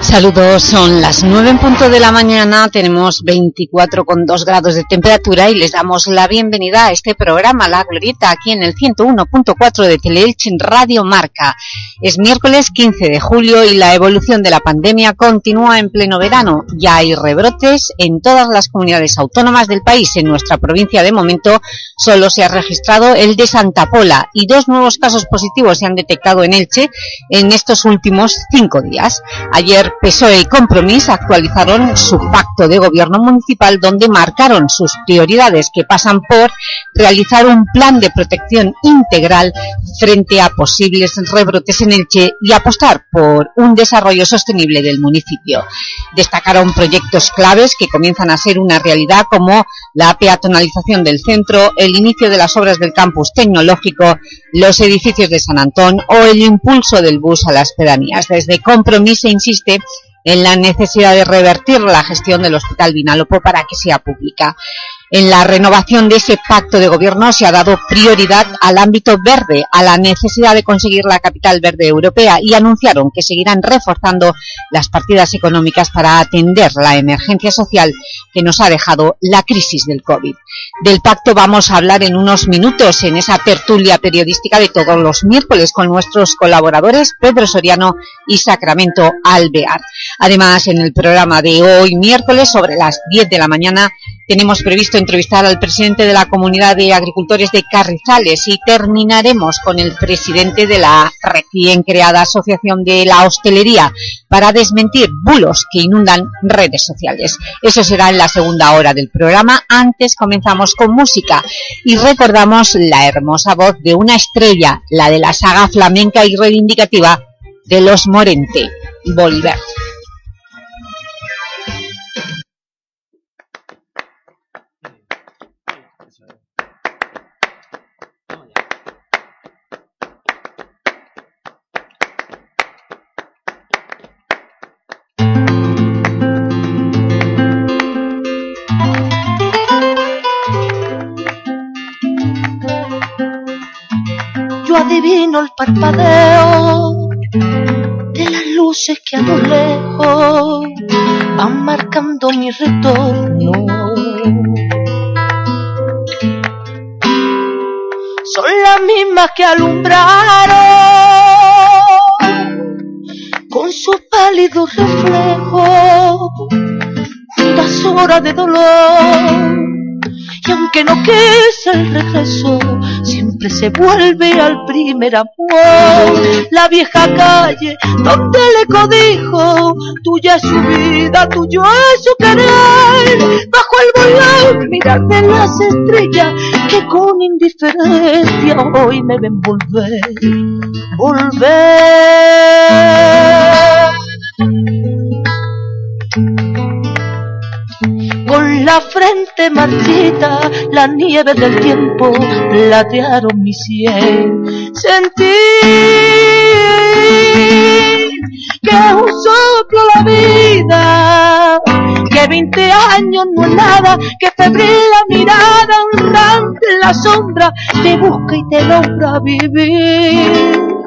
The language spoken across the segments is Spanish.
Saludos, son las 9 en punto de la mañana, tenemos 24,2 grados de temperatura y les damos la bienvenida a este programa, La Glorieta, aquí en el 101.4 de Teleelch Radio Marca. Es miércoles 15 de julio y la evolución de la pandemia continúa en pleno verano. Ya hay rebrotes en todas las comunidades autónomas del país. En nuestra provincia, de momento, solo se ha registrado el de Santa Pola y dos nuevos casos positivos se han detectado en Elche en estos últimos cinco días. Ayer PSOE y Compromís actualizaron su pacto de gobierno municipal donde marcaron sus prioridades que pasan por realizar un plan de protección integral frente a posibles rebrotes en Elche y apostar por un desarrollo sostenible del municipio. Destacaron proyectos claves que comienzan a ser una realidad como la peatonalización del centro, el inicio de las obras del campus tecnológico, los edificios de San Antón o el impulso del bus a las pedanías. Desde Compromís se insiste en la necesidad de revertir la gestión del Hospital Vinalopó para que sea pública. En la renovación de ese pacto de gobierno se ha dado prioridad al ámbito verde, a la necesidad de conseguir la capital verde europea y anunciaron que seguirán reforzando las partidas económicas para atender la emergencia social que nos ha dejado la crisis del COVID. Del pacto vamos a hablar en unos minutos en esa tertulia periodística de todos los miércoles con nuestros colaboradores Pedro Soriano y Sacramento Alvear. Además, en el programa de hoy miércoles sobre las 10 de la mañana tenemos previsto entrevistar al presidente de la Comunidad de Agricultores de Carrizales y terminaremos con el presidente de la recién creada Asociación de la Hostelería para desmentir bulos que inundan redes sociales. Eso será en la segunda hora del programa. Antes comenzamos con música y recordamos la hermosa voz de una estrella, la de la saga flamenca y reivindicativa de los Morente, Bolívar. Parpadeo de las luces que a lo lejos van marcando mi retorno. Son las mismas que alumbraron con su pálido reflejo las horas de dolor. Y aunque no quise el regreso, siempre se vuelve al primer amor. La vieja calle donde le codijo, tuya es su vida, tuyo es su querer. Bajo el volante, mirarme las estrellas que con indiferencia hoy me ven volver, volver con la frente marchita, la nieve del tiempo platearon mi sien. Sentí que es un soplo la vida, que 20 años no es nada, que febril la mirada honrante en la sombra te busca y te logra vivir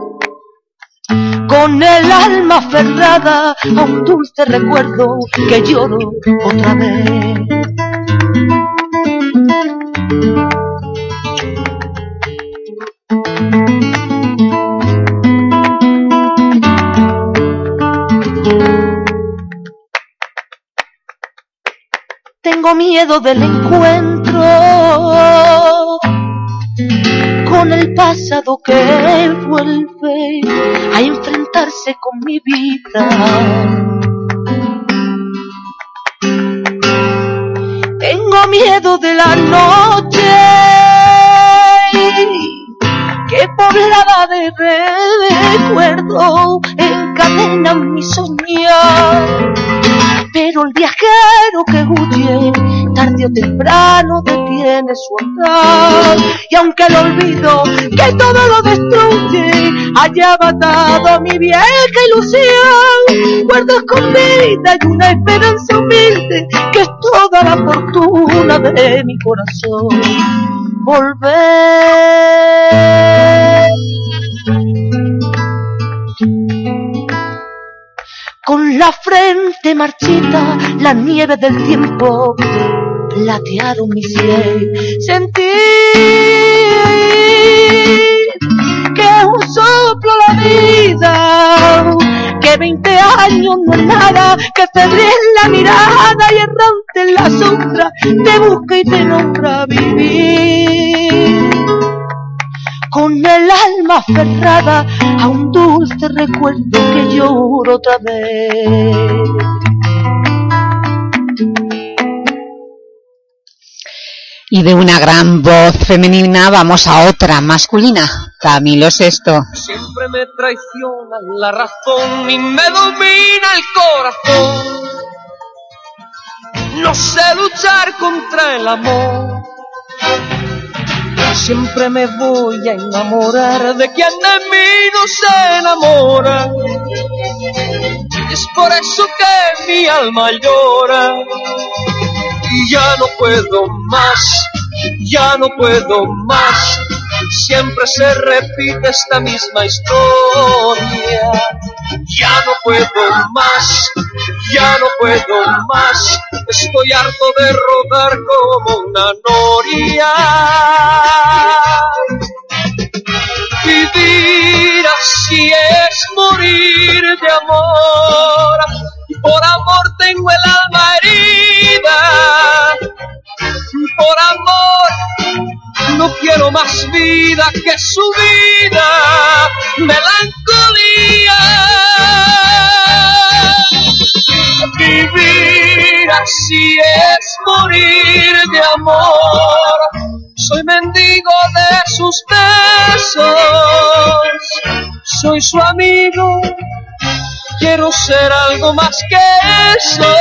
con el alma aferrada a un dulce recuerdo que lloro otra vez. Tengo miedo del encuentro con el pasado que vuelve a enfrentarse con mi vida. Tengo miedo de la noche que poblada de recuerdo encadena mi soñar pero el viajero que huye, tarde o temprano detiene su andar. Y aunque el olvido que todo lo destruye, haya matado mi vieja ilusión, guardo escondida y una esperanza humilde que es toda la fortuna de mi corazón. Volver. Con la frente marchita, la nieve del tiempo platearon mi cielo. Sentí que un soplo la vida, que 20 años no es nada, que febril la mirada y errante en la sombra, te busca y te nombra vivir. Con el alma aferrada a un dulce recuerdo que lloro otra vez. Y de una gran voz femenina vamos a otra masculina, Camilo Sesto. Siempre me traiciona la razón y me domina el corazón. No sé luchar contra el amor. Siempre me voy a enamorar de quien de mí no se enamora. Es por eso que mi alma llora y ya no puedo más, ya no puedo más. Siempre se repite esta misma historia. Ya no puedo más, ya no puedo más. Estoy harto de rodar como una noria. Vivir así es morir de amor. Por amor tengo el alma herida. Por amor no quiero más vida que su vida. Melancolía. Vivir así es morir de amor. Soy mendigo de sus besos. Soy su amigo quiero ser algo más que eso.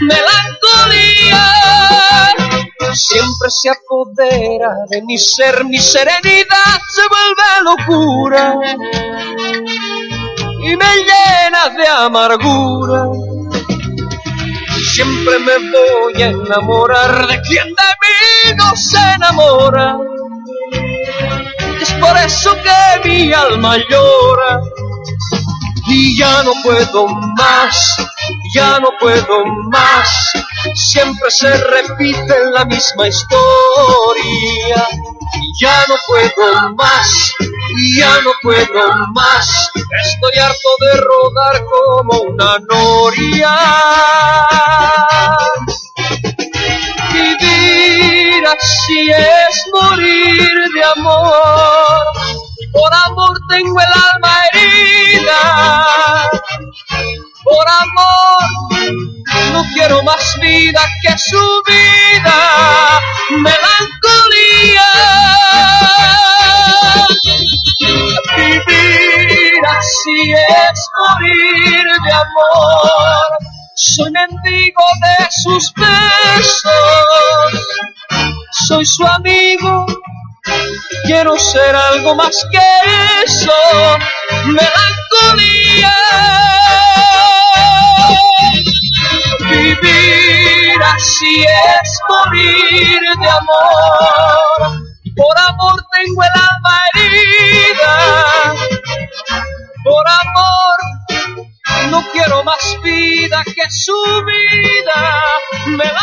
Melancolía siempre se apodera de mi ser, mi serenidad se vuelve locura y me llena de amargura. Siempre me voy a enamorar de quien de mí no se enamora. Es por eso que mi alma llora y ya no puedo más, ya no puedo más. Siempre se repite la misma historia. Ya no puedo más, ya no puedo más. Estoy harto de rodar como una noria. Vivir así es morir de amor por amor tengo el alma herida. Por amor no quiero más vida que su vida. Melancolía. Vivir así es morir de amor. Soy mendigo de sus besos. Soy su amigo Quiero ser algo más que eso, melancolía. Vivir así es morir de amor. Por amor tengo el alma herida. Por amor no quiero más vida que su vida, melancolía.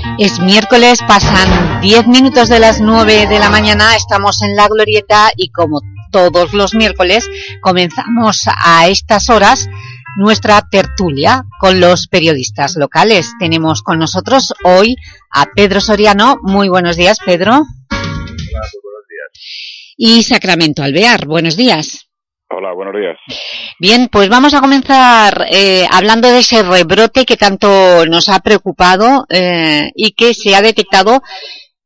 Es miércoles, pasan 10 minutos de las 9 de la mañana, estamos en La Glorieta y como todos los miércoles comenzamos a estas horas nuestra tertulia con los periodistas locales. Tenemos con nosotros hoy a Pedro Soriano. Muy buenos días, Pedro. Hola, buenos días. Y Sacramento Alvear. Buenos días. Hola, buenos días. Bien, pues vamos a comenzar eh, hablando de ese rebrote que tanto nos ha preocupado eh, y que se ha detectado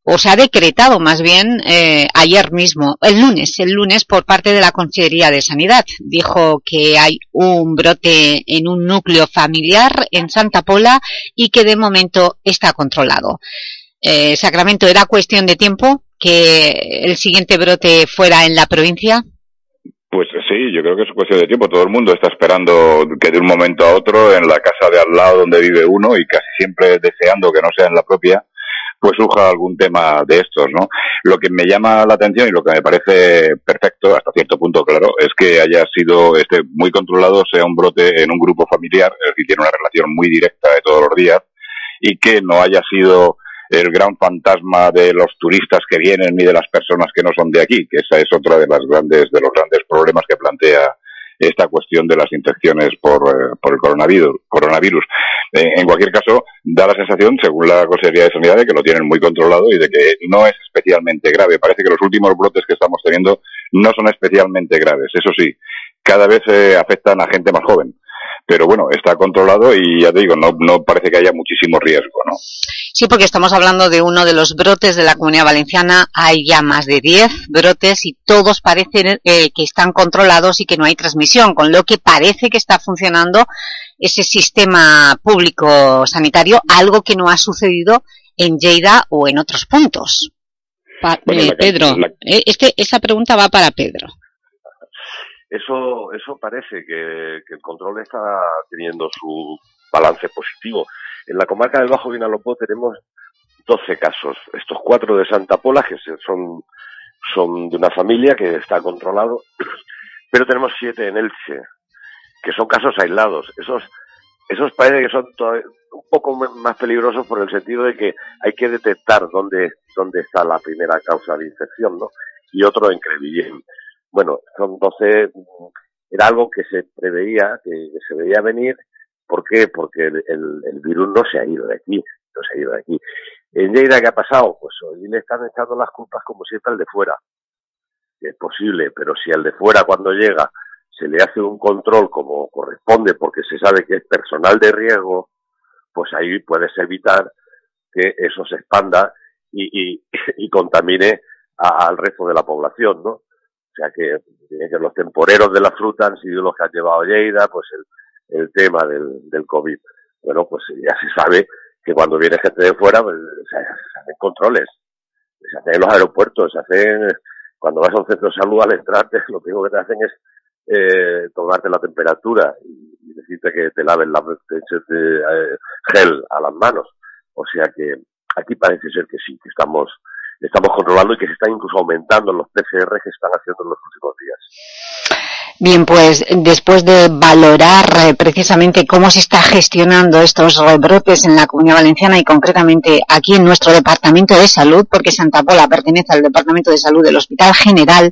o se ha decretado más bien eh, ayer mismo, el lunes, el lunes por parte de la Consejería de Sanidad. Dijo que hay un brote en un núcleo familiar en Santa Pola y que de momento está controlado. Eh, Sacramento, ¿era cuestión de tiempo que el siguiente brote fuera en la provincia? Pues sí, yo creo que es cuestión de tiempo. Todo el mundo está esperando que de un momento a otro en la casa de al lado donde vive uno y casi siempre deseando que no sea en la propia, pues surja algún tema de estos, ¿no? Lo que me llama la atención y lo que me parece perfecto, hasta cierto punto, claro, es que haya sido este muy controlado, sea un brote en un grupo familiar, es decir, tiene una relación muy directa de todos los días, y que no haya sido el gran fantasma de los turistas que vienen ni de las personas que no son de aquí, que esa es otra de las grandes, de los grandes problemas que plantea esta cuestión de las infecciones por, eh, por el coronavirus. coronavirus. Eh, en cualquier caso, da la sensación, según la Consejería de Sanidad, de que lo tienen muy controlado y de que no es especialmente grave. Parece que los últimos brotes que estamos teniendo no son especialmente graves. Eso sí, cada vez eh, afectan a gente más joven pero bueno, está controlado y ya te digo, no, no parece que haya muchísimo riesgo, ¿no? Sí, porque estamos hablando de uno de los brotes de la Comunidad Valenciana, hay ya más de 10 brotes y todos parecen eh, que están controlados y que no hay transmisión, con lo que parece que está funcionando ese sistema público sanitario, algo que no ha sucedido en Lleida o en otros puntos. Eh, Pedro, eh, este, esa pregunta va para Pedro. Eso, eso parece que, el control está teniendo su balance positivo. En la comarca del Bajo Vinalopó tenemos 12 casos. Estos cuatro de Santa Pola, que son, son de una familia que está controlado, pero tenemos siete en Elche, que son casos aislados. Esos, esos parece que son un poco más peligrosos por el sentido de que hay que detectar dónde, dónde está la primera causa de infección, ¿no? Y otro en Crevillén bueno, son 12, era algo que se preveía, que, se veía venir. ¿Por qué? Porque el, virus no se ha ido de aquí, no se ha ido de aquí. En Lleida, ¿qué ha pasado? Pues hoy le están echando las culpas como siempre al de fuera. Es posible, pero si al de fuera cuando llega se le hace un control como corresponde porque se sabe que es personal de riesgo, pues ahí puedes evitar que eso se expanda y, y, contamine al resto de la población, ¿no? O sea que, los temporeros de la fruta han sido los que han llevado Lleida, pues el, tema del, COVID. Bueno, pues ya se sabe que cuando viene gente de fuera, pues, se, hacen controles, se hacen en los aeropuertos, se hacen, cuando vas a un centro de salud al entrarte, lo primero que te hacen es eh, tomarte la temperatura y, decirte que te laven la te eh, gel a las manos. O sea que aquí parece ser que sí, que estamos estamos controlando y que se están incluso aumentando los PCR que están haciendo en los últimos días. Bien, pues después de valorar eh, precisamente cómo se está gestionando estos rebrotes en la Comunidad Valenciana y concretamente aquí en nuestro Departamento de Salud, porque Santa Pola pertenece al Departamento de Salud del Hospital General,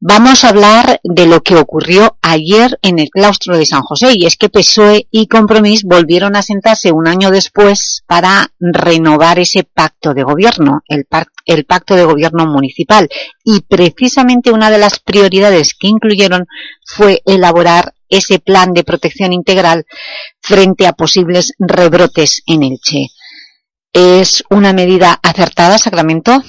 Vamos a hablar de lo que ocurrió ayer en el claustro de San José y es que PSOE y Compromís volvieron a sentarse un año después para renovar ese pacto de gobierno, el, el pacto de gobierno municipal y precisamente una de las prioridades que incluyeron fue elaborar ese plan de protección integral frente a posibles rebrotes en Elche. ¿Es una medida acertada, Sacramento?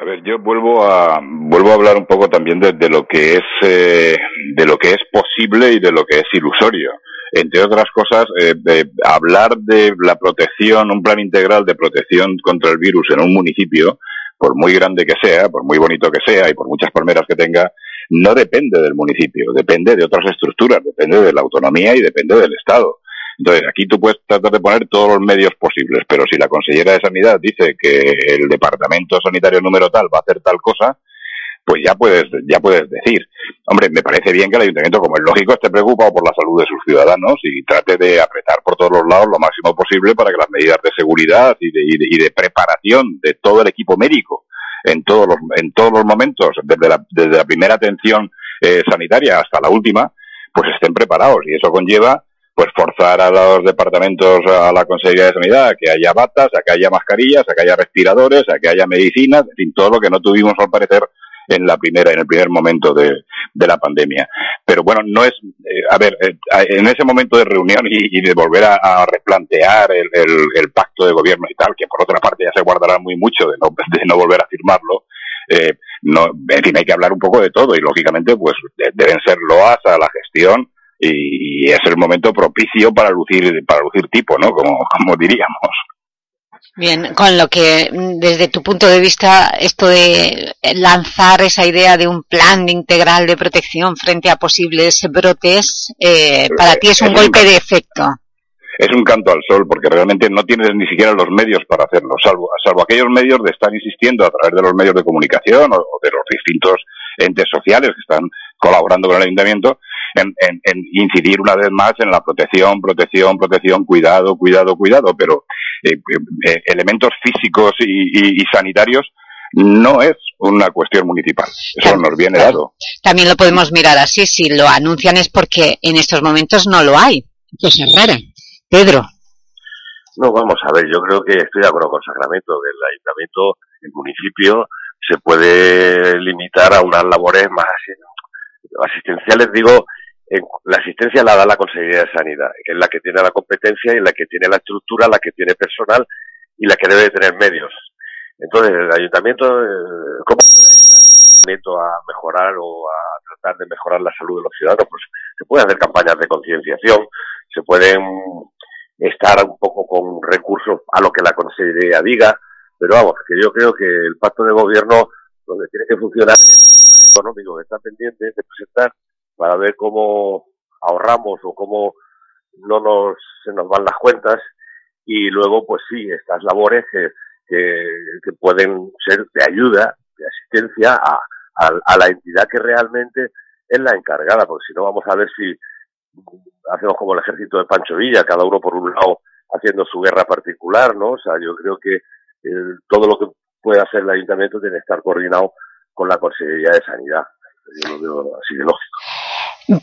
A ver, yo vuelvo a vuelvo a hablar un poco también de, lo que es eh, de lo que es posible y de lo que es ilusorio. Entre otras cosas, eh, hablar de la protección, un plan integral de protección contra el virus en un municipio, por muy grande que sea, por muy bonito que sea y por muchas palmeras que tenga, no depende del municipio, depende de otras estructuras, depende de la autonomía y depende del Estado. Entonces, aquí tú puedes tratar de poner todos los medios posibles, pero si la consellera de Sanidad dice que el departamento sanitario número tal va a hacer tal cosa, pues ya puedes, ya puedes decir. Hombre, me parece bien que el ayuntamiento, como es lógico, esté preocupado por la salud de sus ciudadanos y trate de apretar por todos los lados lo máximo posible para que las medidas de seguridad y de, y de, preparación de todo el equipo médico en todos los, en todos los momentos, desde la, desde la primera atención eh, sanitaria hasta la última, pues estén preparados. Y eso conlleva pues forzar a los departamentos, a la Consejería de Sanidad, a que haya batas, a que haya mascarillas, a que haya respiradores, a que haya medicinas, en fin, todo lo que no tuvimos al parecer en la primera, en el primer momento de, de la pandemia. Pero bueno, no es, eh, a ver, eh, en ese momento de reunión y, de volver a, replantear el, pacto de gobierno y tal, que por otra parte ya se guardará muy mucho de no, de no volver a firmarlo, eh, no, en fin, hay que hablar un poco de todo y lógicamente pues deben ser loas a la gestión y, y es el momento propicio para lucir, para lucir tipo, ¿no? Como, como diríamos. Bien, con lo que desde tu punto de vista esto de lanzar esa idea de un plan integral de protección frente a posibles brotes, eh, para ti es un golpe de efecto. Es un canto al sol porque realmente no tienes ni siquiera los medios para hacerlo, salvo, salvo aquellos medios de estar insistiendo a través de los medios de comunicación o de los distintos entes sociales que están colaborando con el ayuntamiento, en, incidir una vez más en la protección, protección, protección, cuidado, cuidado, cuidado, pero eh, eh, eh, elementos físicos y, sanitarios no es una cuestión municipal. Eso nos viene dado. También lo podemos mirar así. Si lo anuncian es porque en estos momentos no lo hay. Cosa rara. Pedro. No, vamos a ver. Yo creo que estoy de acuerdo con Sacramento. Que el ayuntamiento, el municipio, se puede limitar a unas labores más asistenciales, digo, la asistencia la da la Consejería de Sanidad, que es la que tiene la competencia y la que tiene la estructura, la que tiene personal y la que debe tener medios. Entonces, el ayuntamiento, eh, ¿cómo puede ayudar el ayuntamiento a mejorar o a tratar de mejorar la salud de los ciudadanos? Pues se pueden hacer campañas de concienciación, se pueden estar un poco con recursos a lo que la Consejería diga, pero vamos, que yo creo que el pacto de gobierno, donde tiene que funcionar el económico que está pendiente de presentar, para ver cómo ahorramos o cómo no nos, se nos van las cuentas y luego pues sí, estas labores que, que, pueden ser de ayuda, de asistencia a, a, la entidad que realmente es la encargada, porque si no vamos a ver si hacemos como el ejército de Pancho Villa, cada uno por un lado haciendo su guerra particular, ¿no? O sea, yo creo que todo lo que puede hacer el ayuntamiento tiene que estar coordinado con la Consejería de Sanidad. Yo lo veo así de lógico.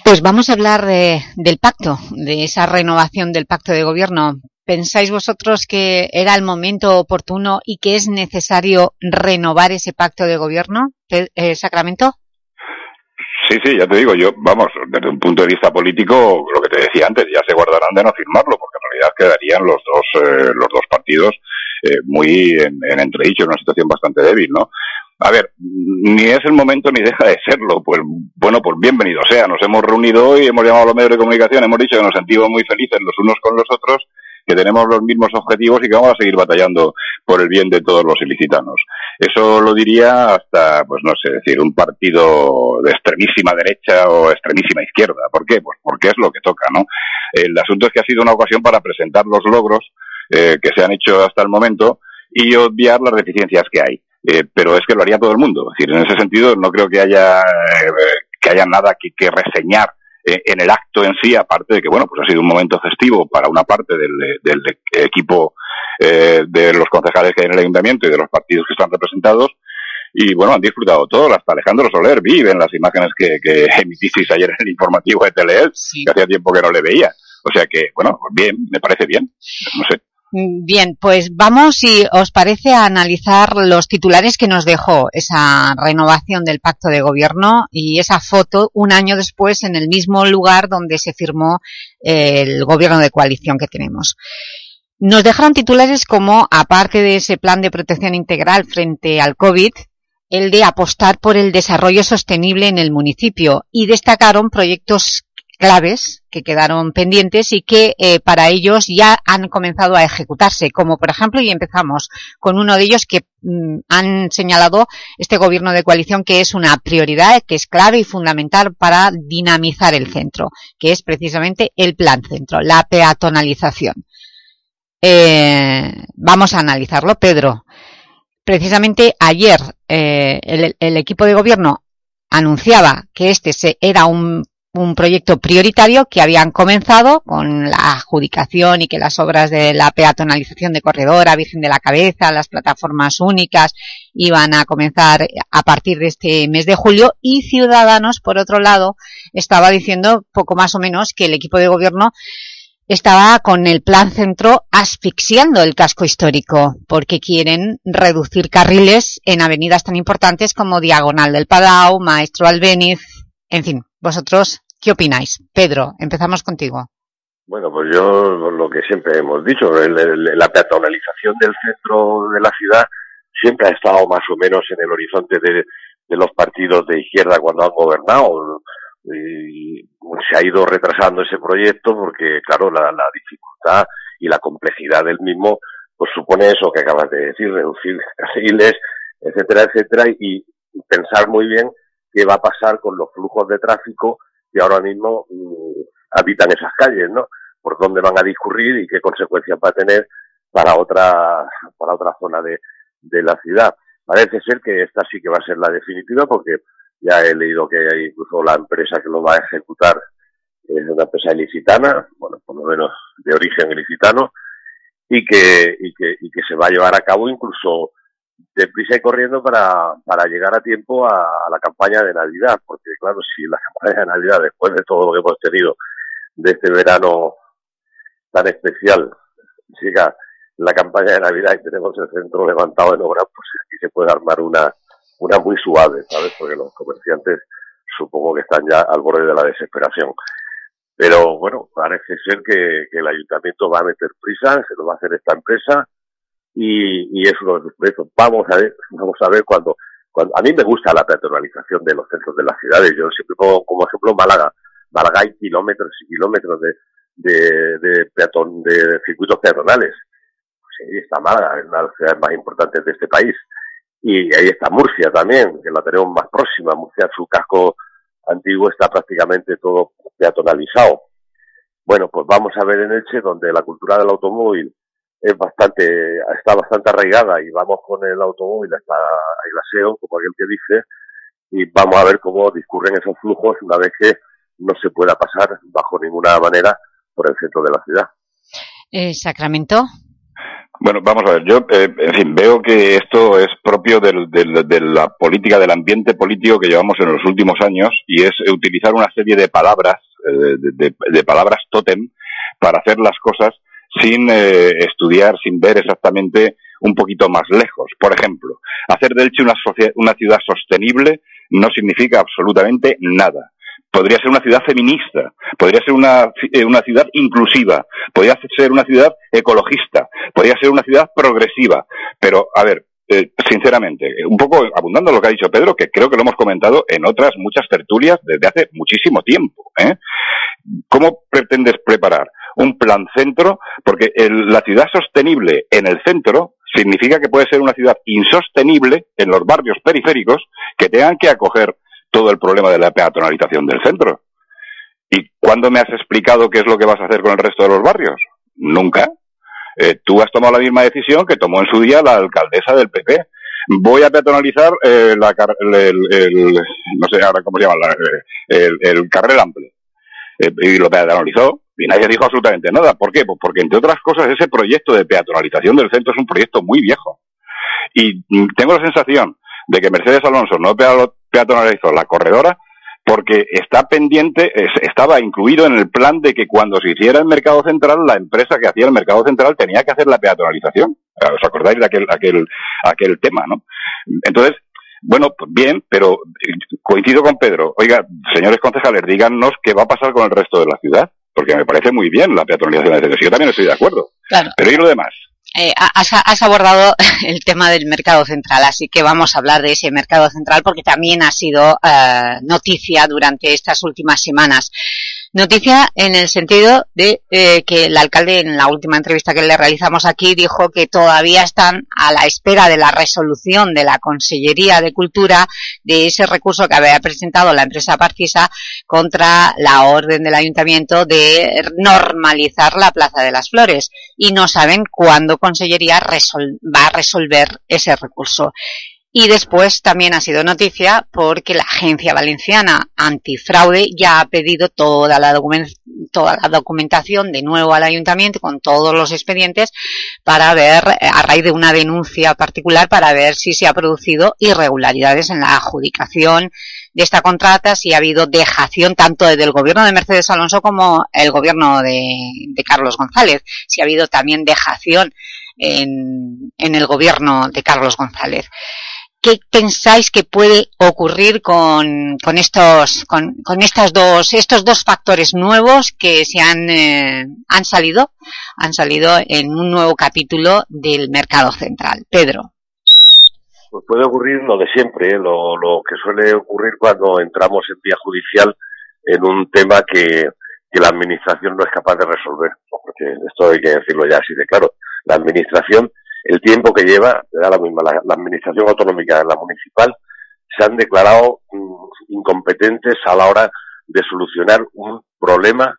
Pues vamos a hablar del pacto, de esa renovación del pacto de gobierno. ¿Pensáis vosotros que era el momento oportuno y que es necesario renovar ese pacto de gobierno, eh, Sacramento? Sí, sí, ya te digo, yo, vamos, desde un punto de vista político, lo que te decía antes, ya se guardarán de no firmarlo, porque en realidad quedarían los dos, eh, los dos partidos eh, muy en, en entredicho, en una situación bastante débil, ¿no? A ver, ni es el momento ni deja de serlo. Pues bueno, pues bienvenido sea. Nos hemos reunido hoy, hemos llamado a los medios de comunicación, hemos dicho que nos sentimos muy felices los unos con los otros, que tenemos los mismos objetivos y que vamos a seguir batallando por el bien de todos los ilicitanos. Eso lo diría hasta, pues no sé, decir, un partido de extremísima derecha o extremísima izquierda. ¿Por qué? Pues porque es lo que toca, ¿no? El asunto es que ha sido una ocasión para presentar los logros eh, que se han hecho hasta el momento y obviar las deficiencias que hay. Eh, pero es que lo haría todo el mundo. Es decir, en ese sentido no creo que haya, eh, que haya nada que, que reseñar eh, en el acto en sí, aparte de que, bueno, pues ha sido un momento festivo para una parte del, del equipo de los concejales que hay en el ayuntamiento y de los partidos que están representados. Y bueno, han disfrutado todo, hasta Alejandro Soler vive en las imágenes que, que emitisteis ayer en el informativo de Teleel, que hacía tiempo que no le veía. O sea que, bueno, bien, me parece bien. No sé. Mm, bien, pues vamos, si os parece, a analizar los titulares que nos dejó esa renovación del pacto de gobierno y esa foto un año después en el mismo lugar donde se firmó el gobierno de coalición que tenemos. Nos dejaron titulares como, aparte de ese plan de protección integral frente al COVID, el de apostar por el desarrollo sostenible en el municipio y destacaron proyectos claves que quedaron pendientes y que eh, para ellos ya han comenzado a ejecutarse, como por ejemplo, y empezamos con uno de ellos que mm, han señalado este gobierno de coalición que es una prioridad, que es clave y fundamental para dinamizar el centro, que es precisamente el plan centro, la peatonalización. Eh, vamos a analizarlo, Pedro. Precisamente ayer eh, el, el equipo de gobierno anunciaba que este se, era un un proyecto prioritario que habían comenzado con la adjudicación y que las obras de la peatonalización de Corredora, Virgen de la Cabeza, las plataformas únicas iban a comenzar a partir de este mes de julio. Y Ciudadanos, por otro lado, estaba diciendo poco más o menos que el equipo de gobierno estaba con el plan centro asfixiando el casco histórico porque quieren reducir carriles en avenidas tan importantes como Diagonal del Padao, Maestro Albéniz, en fin, vosotros ¿Qué opináis? Pedro, empezamos contigo. Bueno, pues yo lo que siempre hemos dicho, la peatonalización del centro de la ciudad siempre ha estado más o menos en el horizonte de, los partidos de izquierda cuando han gobernado. Y se ha ido retrasando ese proyecto porque, claro, la, la dificultad y la complejidad del mismo pues supone eso que acabas de decir, reducir carriles, etcétera, etcétera, y pensar muy bien qué va a pasar con los flujos de tráfico que ahora mismo mm, habitan esas calles, ¿no? Por dónde van a discurrir y qué consecuencias va a tener para otra, para otra zona de, de la ciudad. Parece ser que esta sí que va a ser la definitiva porque ya he leído que hay incluso la empresa que lo va a ejecutar es una empresa ilicitana, bueno, por lo menos de origen ilicitano, y que, y que, y que se va a llevar a cabo incluso deprisa y corriendo para, para llegar a tiempo a, la campaña de Navidad, porque claro, si la campaña de Navidad, después de todo lo que hemos tenido de este verano tan especial, siga la campaña de Navidad y tenemos el centro levantado en obra, pues aquí se puede armar una, una muy suave, ¿sabes? Porque los comerciantes supongo que están ya al borde de la desesperación. Pero bueno, parece ser que el ayuntamiento va a meter prisa, se lo va a hacer esta empresa, y, y es uno de los proyectos. Vamos a ver, vamos a ver cuando, cuando, a mí me gusta la peatonalización de los centros de las ciudades. Yo siempre pongo como ejemplo Málaga. Málaga hay kilómetros y kilómetros de, de, de, peatón, de circuitos peatonales. Pues ahí está Málaga, es una de las ciudades más importantes de este país. Y ahí está Murcia también, que la tenemos más próxima. Murcia, su casco antiguo está prácticamente todo peatonalizado. Bueno, pues vamos a ver en Elche, donde la cultura del automóvil es bastante, está bastante arraigada y vamos con el automóvil hasta el aseo, como aquel que dice, y vamos a ver cómo discurren esos flujos una vez que no se pueda pasar bajo ninguna manera por el centro de la ciudad. Eh, ¿Sacramento? Bueno, vamos a ver, yo, eh, en fin, veo que esto es propio del, del, de la política, del ambiente político que llevamos en los últimos años y es utilizar una serie de palabras, eh, de, de, de palabras tótem para hacer las cosas sin eh, estudiar, sin ver exactamente un poquito más lejos. Por ejemplo, hacer de Elche una, una ciudad sostenible no significa absolutamente nada. Podría ser una ciudad feminista, podría ser una, eh, una ciudad inclusiva, podría ser una ciudad ecologista, podría ser una ciudad progresiva. Pero, a ver, eh, sinceramente, un poco abundando lo que ha dicho Pedro, que creo que lo hemos comentado en otras muchas tertulias desde hace muchísimo tiempo. ¿eh? ¿Cómo pretendes preparar plan centro, porque el, la ciudad sostenible en el centro significa que puede ser una ciudad insostenible en los barrios periféricos que tengan que acoger todo el problema de la peatonalización del centro. ¿Y cuándo me has explicado qué es lo que vas a hacer con el resto de los barrios? Nunca. Eh, tú has tomado la misma decisión que tomó en su día la alcaldesa del PP. Voy a peatonalizar eh, la, el, el, no sé ahora cómo se llama, la, el, el carril amplio. Eh, y lo peatonalizó y nadie dijo absolutamente nada. ¿Por qué? Pues porque, entre otras cosas, ese proyecto de peatonalización del centro es un proyecto muy viejo. Y mm, tengo la sensación de que Mercedes Alonso no peatonalizó la corredora porque está pendiente, estaba incluido en el plan de que cuando se hiciera el mercado central, la empresa que hacía el mercado central tenía que hacer la peatonalización. ¿Os acordáis de aquel, aquel, aquel tema, no? Entonces, bueno, pues bien, pero eh, coincido con Pedro. Oiga, señores concejales, díganos qué va a pasar con el resto de la ciudad porque me parece muy bien la peatonalización de centros. Yo también estoy de acuerdo. Claro. Pero ¿y lo demás? Eh, has, has, abordado el tema del mercado central, así que vamos a hablar de ese mercado central porque también ha sido eh, noticia durante estas últimas semanas. Noticia en el sentido de eh, que el alcalde en la última entrevista que le realizamos aquí dijo que todavía están a la espera de la resolución de la Consellería de Cultura de ese recurso que había presentado la empresa Parcisa contra la orden del Ayuntamiento de normalizar la Plaza de las Flores y no saben cuándo Consellería va a resolver ese recurso. Y después también ha sido noticia porque la Agencia Valenciana Antifraude ya ha pedido toda la, toda la documentación de nuevo al Ayuntamiento con todos los expedientes para ver, eh, a raíz de una denuncia particular, para ver si se ha producido irregularidades en la adjudicación de esta contrata, si ha habido dejación tanto del gobierno de Mercedes Alonso como el gobierno de, de Carlos González, si ha habido también dejación en, en el gobierno de Carlos González. ¿Qué pensáis que puede ocurrir con, con estos, con, con, estas dos, estos dos factores nuevos que se han, eh, han salido, han salido en un nuevo capítulo del mercado central? Pedro. Pues puede ocurrir lo de siempre, ¿eh? lo, lo, que suele ocurrir cuando entramos en vía judicial en un tema que, que la administración no es capaz de resolver, porque esto hay que decirlo ya así de claro. La administración el tiempo que lleva, da la misma, la, administración autonómica la municipal se han declarado mm, incompetentes a la hora de solucionar un problema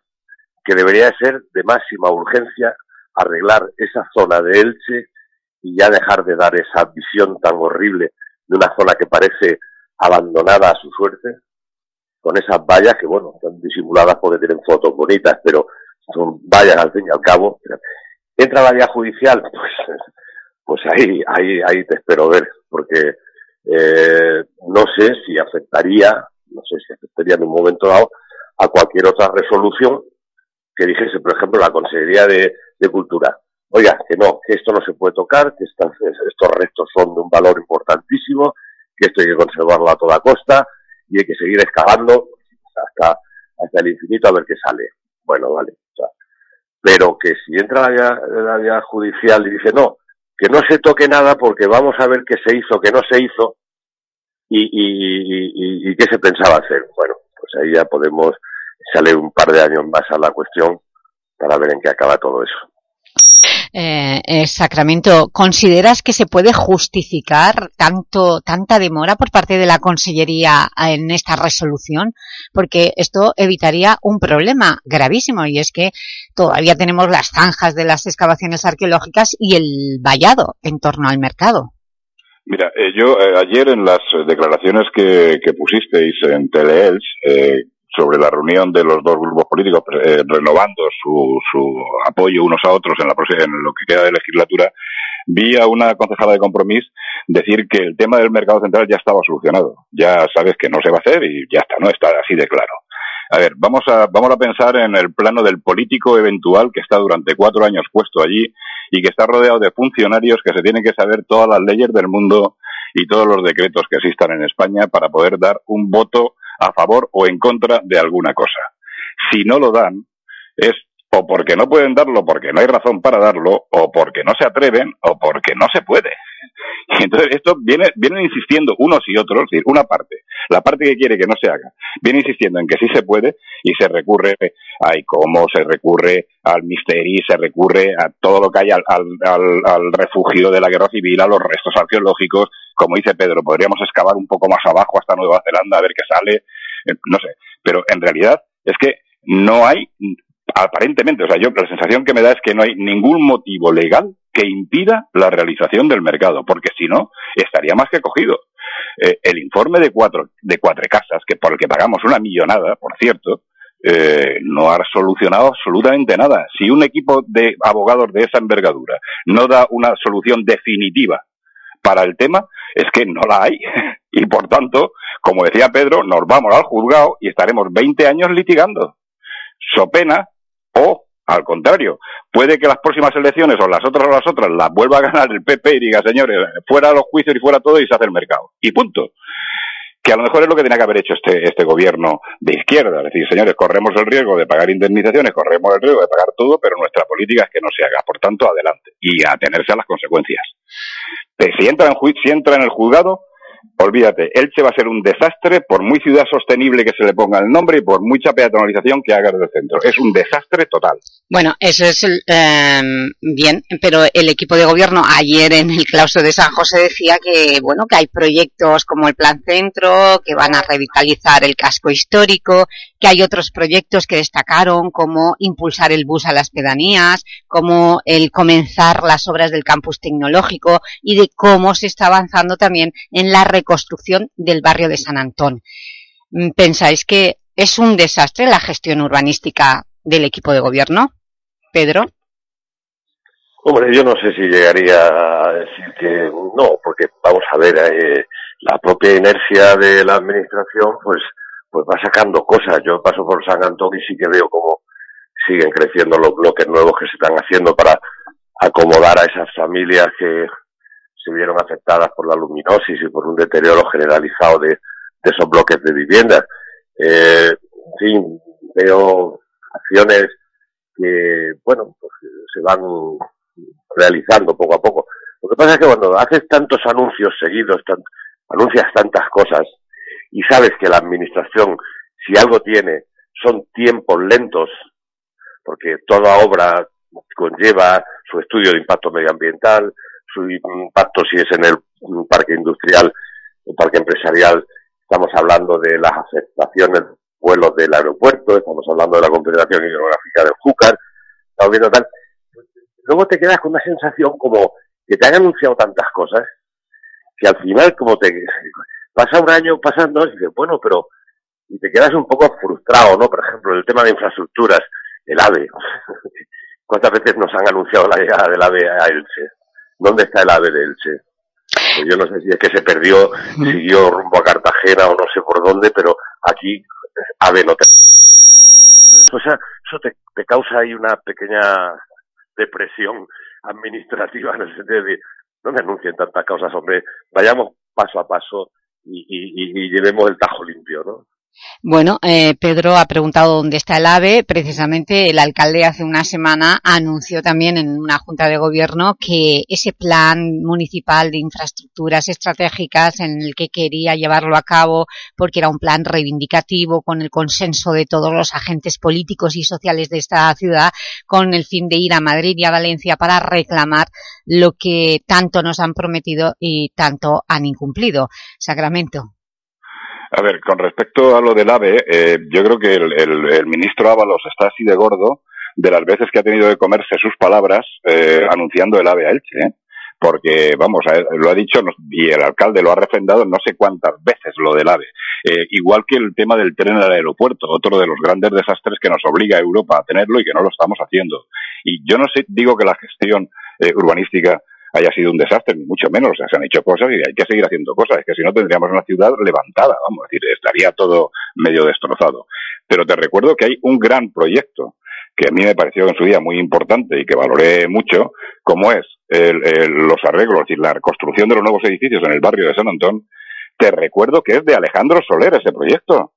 que debería ser de máxima urgencia arreglar esa zona de Elche y ya dejar de dar esa visión tan horrible de una zona que parece abandonada a su suerte, con esas vallas que, bueno, están disimuladas porque tienen fotos bonitas, pero son vallas al fin y al cabo. Entra la vía judicial, pues pues ahí, ahí, ahí te espero ver, porque eh, no sé si afectaría, no sé si afectaría en un momento dado a cualquier otra resolución que dijese, por ejemplo, la Consejería de, Cultura. Oiga, que no, que esto no se puede tocar, que estas, estos restos son de un valor importantísimo, que esto hay que conservarlo a toda costa y hay que seguir excavando hasta, hasta el infinito a ver qué sale. Bueno, vale. pero que si entra la la vía judicial y dice, no, que no se toque nada porque vamos a ver qué se hizo, qué no se hizo y, y, y, qué se pensaba hacer. Bueno, pues ahí ya podemos salir un par de años más a la cuestión para ver en qué acaba todo eso. Eh, eh, Sacramento, ¿consideras que se puede justificar tanto tanta demora por parte de la Consellería en esta resolución? Porque esto evitaría un problema gravísimo y es que todavía tenemos las zanjas de las excavaciones arqueológicas y el vallado en torno al mercado. Mira, eh, yo ayer en las declaraciones que, que pusisteis en Teleels, sobre la reunión de los dos grupos políticos eh, renovando su, su apoyo unos a otros en, la, en lo que queda de legislatura, vi a una concejala de compromiso decir que el tema del mercado central ya estaba solucionado. Ya sabes que no se va a hacer y ya está, ¿no? Está así de claro. A ver, vamos a, vamos a pensar en el plano del político eventual que está durante cuatro años puesto allí y que está rodeado de funcionarios que se tienen que saber todas las leyes del mundo y todos los decretos que existan en España para poder dar un voto a favor o en contra de alguna cosa. Si no lo dan, es o porque no pueden darlo porque no hay razón para darlo, o porque no se atreven, o porque no se puede. Y entonces esto viene, vienen insistiendo unos y otros, es decir, una parte, la parte que quiere que no se haga, viene insistiendo en que sí se puede y se recurre a ICOMO, se recurre al Misteri, se recurre a todo lo que hay al, al, al refugio de la guerra civil, a los restos arqueológicos, como dice Pedro, podríamos excavar un poco más abajo hasta Nueva Zelanda a ver qué sale, eh, no sé, pero en realidad es que no hay, aparentemente, o sea, yo la sensación que me da es que no hay ningún motivo legal que impida la realización del mercado, porque si no, estaría más que cogido. Eh, el informe de cuatro, de cuatro casas, que por el que pagamos una millonada, por cierto, eh, no ha solucionado absolutamente nada. Si un equipo de abogados de esa envergadura no da una solución definitiva para el tema, es que no la hay. Y por tanto, como decía Pedro, nos vamos al juzgado y estaremos 20 años litigando. So pena, o al contrario, puede que las próximas elecciones o las otras o las otras las vuelva a ganar el PP y diga, señores, fuera los juicios y fuera todo y se hace el mercado. Y punto. Que a lo mejor es lo que tenía que haber hecho este, este gobierno de izquierda. Es decir, señores, corremos el riesgo de pagar indemnizaciones, corremos el riesgo de pagar todo, pero nuestra política es que no se haga. Por tanto, adelante. Y atenerse a las consecuencias. Si entra en, si entra en el juzgado, olvídate, Elche va a ser un desastre por muy ciudad sostenible que se le ponga el nombre y por mucha peatonalización que haga desde el centro. Es un desastre total. Bueno, eso es eh, bien, pero el equipo de gobierno ayer en el claustro de San José decía que, bueno, que hay proyectos como el Plan Centro, que van a revitalizar el casco histórico, que hay otros proyectos que destacaron como impulsar el bus a las pedanías, como el comenzar las obras del campus tecnológico y de cómo se está avanzando también en la reconstrucción del barrio de San Antón. Mm, ¿Pensáis que es un desastre la gestión urbanística del equipo de gobierno? Pedro. Hombre, yo no sé si llegaría a decir que no, porque vamos a ver, eh, la propia inercia de la administración pues pues va sacando cosas. Yo paso por San Antonio y sí que veo cómo siguen creciendo los bloques nuevos que se están haciendo para acomodar a esas familias que se vieron afectadas por la luminosis y por un deterioro generalizado de, esos bloques de viviendas. Eh, en veo acciones que, bueno, pues se van realizando poco a poco. Lo que pasa es que cuando haces tantos anuncios seguidos, anuncias tantas cosas y sabes que la administración, si algo tiene, son tiempos lentos, porque toda obra conlleva su estudio de impacto medioambiental, su impacto si es en el parque industrial o parque empresarial, estamos hablando de las afectaciones vuelos del aeropuerto, estamos hablando de la Confederación Hidrográfica del Júcar, estamos viendo tal. Luego te quedas con una sensación como que te han anunciado tantas cosas que al final como te pasa un año pasando y dices, bueno, pero y te quedas un poco frustrado, ¿no? Por ejemplo, el tema de infraestructuras, el AVE. ¿Cuántas veces nos han anunciado la llegada del AVE a Elche? ¿Dónde está el AVE de Elche? Pues yo no sé si es que se perdió, siguió rumbo a Cartagena o no sé por dónde, pero aquí AVE no te... O sea, eso te, te causa ahí una pequeña depresión administrativa en el sentido de no me anuncien tantas cosas, hombre, vayamos paso a paso y, y, y llevemos el tajo limpio, ¿no? Bueno, eh, Pedro ha preguntado dónde está el AVE. Precisamente el alcalde hace una semana anunció también en una junta de gobierno que ese plan municipal de infraestructuras estratégicas en el que quería llevarlo a cabo porque era un plan reivindicativo con el consenso de todos los agentes políticos y sociales de esta ciudad con el fin de ir a Madrid y a Valencia para reclamar lo que tanto nos han prometido y tanto han incumplido. Sacramento. A ver, con respecto a lo del AVE, eh, yo creo que el, ministro Ábalos está así de gordo de las veces que ha tenido que comerse sus palabras eh, anunciando el AVE a Elche, ¿eh? porque, vamos, lo ha dicho y el alcalde lo ha refrendado no sé cuántas veces lo del AVE. igual que el tema del tren al aeropuerto, otro de los grandes desastres que nos obliga a Europa a tenerlo y que no lo estamos haciendo. Y yo no sé, digo que la gestión urbanística haya sido un desastre, ni mucho menos. O sea, se han hecho cosas y hay que seguir haciendo cosas. Es que si no tendríamos una ciudad levantada, vamos, a decir, estaría todo medio destrozado. Pero te recuerdo que hay un gran proyecto que a mí me pareció en su día muy importante y que valoré mucho, como es los arreglos y la reconstrucción de los nuevos edificios en el barrio de San Antón. Te recuerdo que es de Alejandro Soler ese proyecto.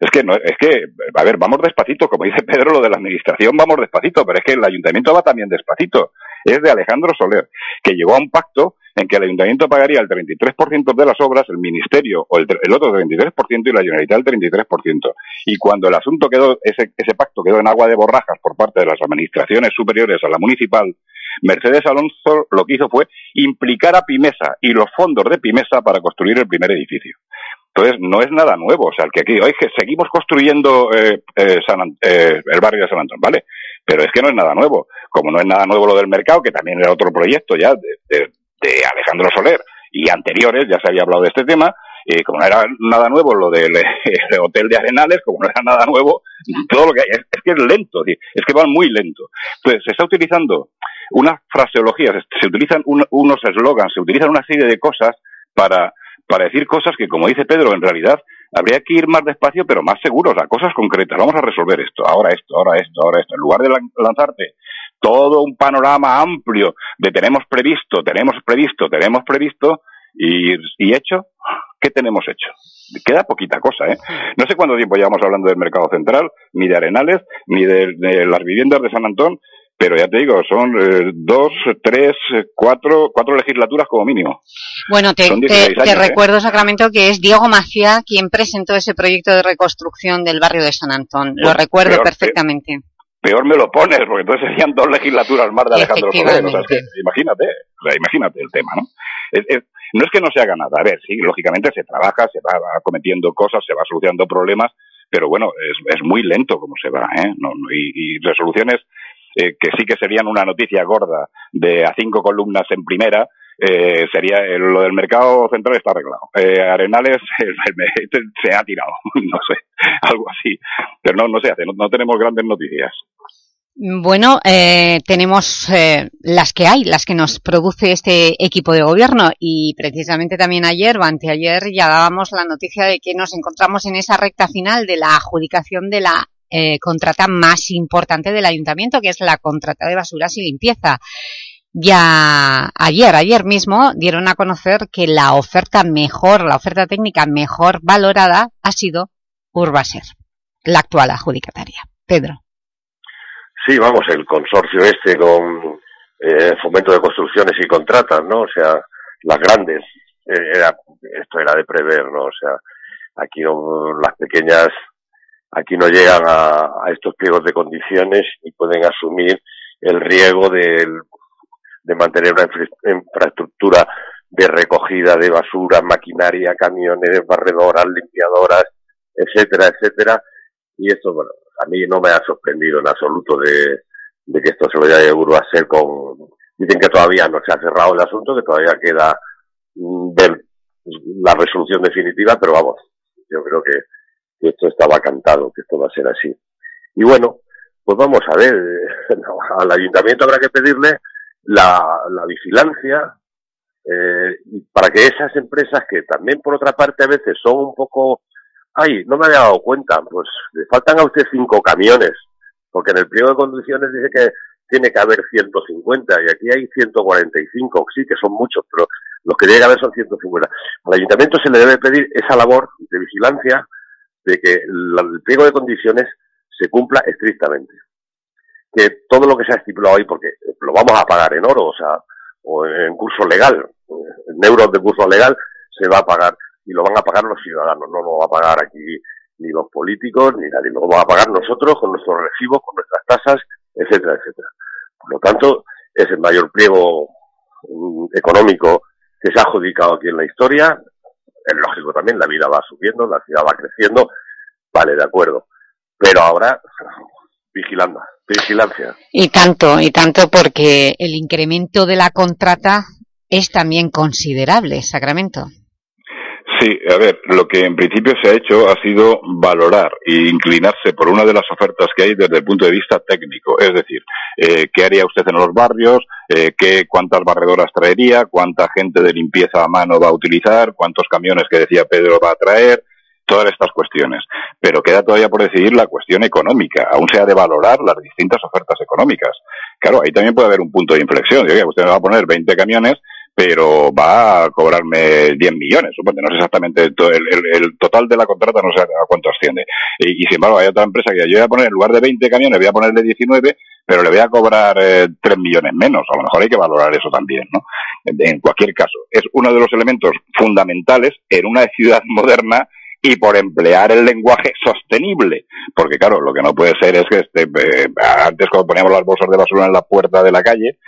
Es que, no, es que, a ver, vamos despacito, como dice Pedro, lo de la administración vamos despacito, pero es que el ayuntamiento va también despacito. Es de Alejandro Soler, que llegó a un pacto en que el ayuntamiento pagaría el 33% de las obras, el ministerio o el, el otro 33% y la Generalitat el 33%. Y cuando el asunto quedó, ese, ese pacto quedó en agua de borrajas por parte de las administraciones superiores a la municipal, Mercedes Alonso lo que hizo fue implicar a Pimesa y los fondos de Pimesa para construir el primer edificio. Entonces, no es nada nuevo. O sea, el que aquí, oye, que seguimos construyendo eh, eh, eh, el barrio de San Antón, ¿vale? Pero es que no es nada nuevo. Como no es nada nuevo lo del mercado, que también era otro proyecto ya de, Alejandro Soler y anteriores, ya se había hablado de este tema, y como no era nada nuevo lo del hotel de Arenales, como no era nada nuevo, todo lo que hay, es, que es lento, es que van muy lento. Entonces, se está utilizando unas fraseologías, se utilizan unos eslogans, se utilizan una serie de cosas para para decir cosas que, como dice Pedro, en realidad habría que ir más despacio, pero más seguros, a cosas concretas. Vamos a resolver esto, ahora esto, ahora esto, ahora esto. En lugar de lanzarte todo un panorama amplio de tenemos previsto, tenemos previsto, tenemos previsto y, hecho, ¿qué tenemos hecho? Queda poquita cosa, ¿eh? No sé cuánto tiempo llevamos hablando del mercado central, ni de Arenales, ni de las viviendas de San Antón, pero ya te digo, son eh, dos, tres, cuatro, cuatro legislaturas como mínimo. Bueno, te, ¿eh? recuerdo, Sacramento, que es Diego Macía quien presentó ese proyecto de reconstrucción del barrio de San Antón. Lo pues recuerdo perfectamente. Peor, me lo pones, porque entonces serían dos legislaturas más de Alejandro Soler. imagínate, imagínate el tema, ¿no? no es que no se haga nada. A ver, sí, lógicamente se trabaja, se va, cometiendo cosas, se va solucionando problemas, pero bueno, es, es muy lento como se va, ¿eh? y, resoluciones eh, que sí que serían una noticia gorda de a cinco columnas en primera, eh, sería lo del mercado central está arreglado. Eh, Arenales se ha tirado, no sé, algo así. Pero no, no se hace, no tenemos grandes noticias. Bueno, eh, tenemos eh, las que hay, las que nos produce este equipo de gobierno y precisamente también ayer o anteayer ya dábamos la noticia de que nos encontramos en esa recta final de la adjudicación de la eh, contrata más importante del ayuntamiento, que es la contrata de basuras y limpieza. Ya ayer, ayer mismo, dieron a conocer que la oferta mejor, la oferta técnica mejor valorada ha sido Urbaser, la actual adjudicataria. Pedro. Sí, vamos, el consorcio este con eh, fomento de construcciones y contratas, ¿no? O sea, las grandes, eh, era, esto era de prever, ¿no? O sea, aquí las pequeñas, aquí no llegan a, a estos pliegos de condiciones y pueden asumir el riesgo de, de mantener una infraestructura de recogida de basura, maquinaria, camiones, barredoras, limpiadoras, etcétera, etcétera. Y esto, bueno, a mí no me ha sorprendido en absoluto de, que esto se vaya a hacer con... Dicen que todavía no se ha cerrado el asunto, que todavía queda mm, ver la resolución definitiva, pero vamos, yo creo que, esto estaba cantado, que esto va a ser así. Y bueno, pues vamos a ver, al ayuntamiento habrá que pedirle la, vigilancia eh, para que esas empresas que también por otra parte a veces son un poco Ay, no me había dado cuenta. Pues le faltan a usted cinco camiones, porque en el pliego de condiciones dice que tiene que haber 150 y aquí hay 145. Sí, que son muchos, pero los que llega a haber son 150. Al ayuntamiento se le debe pedir esa labor de vigilancia de que el pliego de condiciones se cumpla estrictamente. Que todo lo que se ha estipulado ahí, porque lo vamos a pagar en oro, o sea, o en curso legal, en euros de curso legal, se va a pagar y lo van a pagar los ciudadanos, no lo va a pagar aquí ni los políticos ni nadie, lo vamos a pagar nosotros con nuestros recibos, con nuestras tasas, etcétera, etcétera. Por lo tanto, es el mayor pliego mm, económico que se ha adjudicado aquí en la historia. Es lógico también, la vida va subiendo, la ciudad va creciendo, vale, de acuerdo. Pero ahora, vigilando, vigilancia. Y tanto, y tanto porque el incremento de la contrata es también considerable, Sacramento. Sí, a ver, lo que en principio se ha hecho ha sido valorar e inclinarse por una de las ofertas que hay desde el punto de vista técnico. Es decir, eh, ¿qué haría usted en los barrios? Eh, ¿qué, ¿Cuántas barredoras traería? ¿Cuánta gente de limpieza a mano va a utilizar? ¿Cuántos camiones que decía Pedro va a traer? Todas estas cuestiones. Pero queda todavía por decidir la cuestión económica. Aún se ha de valorar las distintas ofertas económicas. Claro, ahí también puede haber un punto de inflexión. Oye, usted me va a poner 20 camiones pero va a cobrarme 10 millones, supongo, no sé exactamente, el, el, total de la contrata no sé a cuánto asciende. Y, sin embargo hay otra empresa que yo voy a poner, en lugar de 20 camiones, voy a ponerle 19, pero le voy a cobrar eh, 3 millones menos. A lo mejor hay que valorar eso también, ¿no? En cualquier caso, es uno de los elementos fundamentales en una ciudad moderna y por emplear el lenguaje sostenible. Porque claro, lo que no puede ser es que este, eh, antes cuando poníamos las bolsas de basura en la puerta de la calle,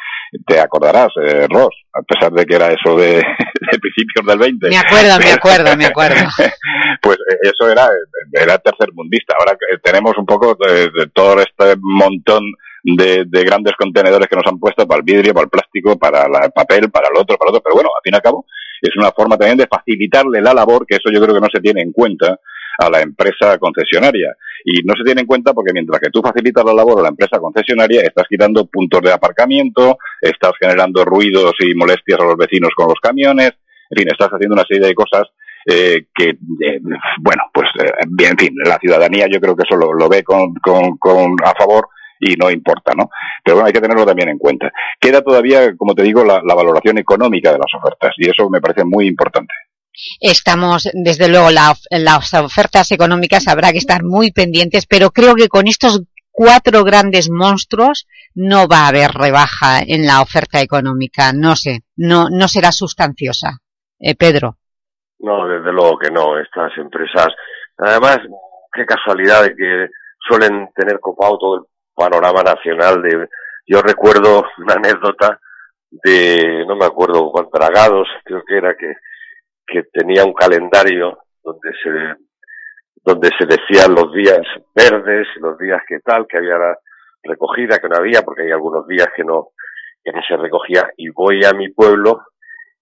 te acordarás, eh, Ross, a pesar de que era eso de, de principios del 20. Me acuerdo, me acuerdo, me acuerdo. pues eh, eso era, era tercermundista. Ahora tenemos un poco de, todo este montón de, de, grandes contenedores que nos han puesto para el vidrio, para el plástico, para el papel, para el otro, para el otro. Pero bueno, al fin y al cabo, es una forma también de facilitarle la labor, que eso yo creo que no se tiene en cuenta a la empresa concesionaria. Y no se tiene en cuenta porque mientras que tú facilitas la labor a la empresa concesionaria, estás quitando puntos de aparcamiento, estás generando ruidos y molestias a los vecinos con los camiones, en fin, estás haciendo una serie de cosas eh, que, eh, bueno, pues, eh, bien, en fin, la ciudadanía yo creo que eso lo, ve con, con, con, a favor y no importa, ¿no? Pero bueno, hay que tenerlo también en cuenta. Queda todavía, como te digo, la, la valoración económica de las ofertas y eso me parece muy importante. Estamos, desde luego, las ofertas económicas habrá que estar muy pendientes, pero creo que con estos cuatro grandes monstruos no va a haber rebaja en la oferta económica, no sé, no, no será sustanciosa. Eh, Pedro. No, desde luego que no, estas empresas, además, qué casualidad de que suelen tener copado todo el panorama nacional de, yo recuerdo una anécdota de, no me acuerdo dragados, creo que era que, que tenía un calendario donde se, donde se decían los días verdes los días que tal, que había recogida, que no había, porque hay algunos días que no, que no se recogía, y voy a mi pueblo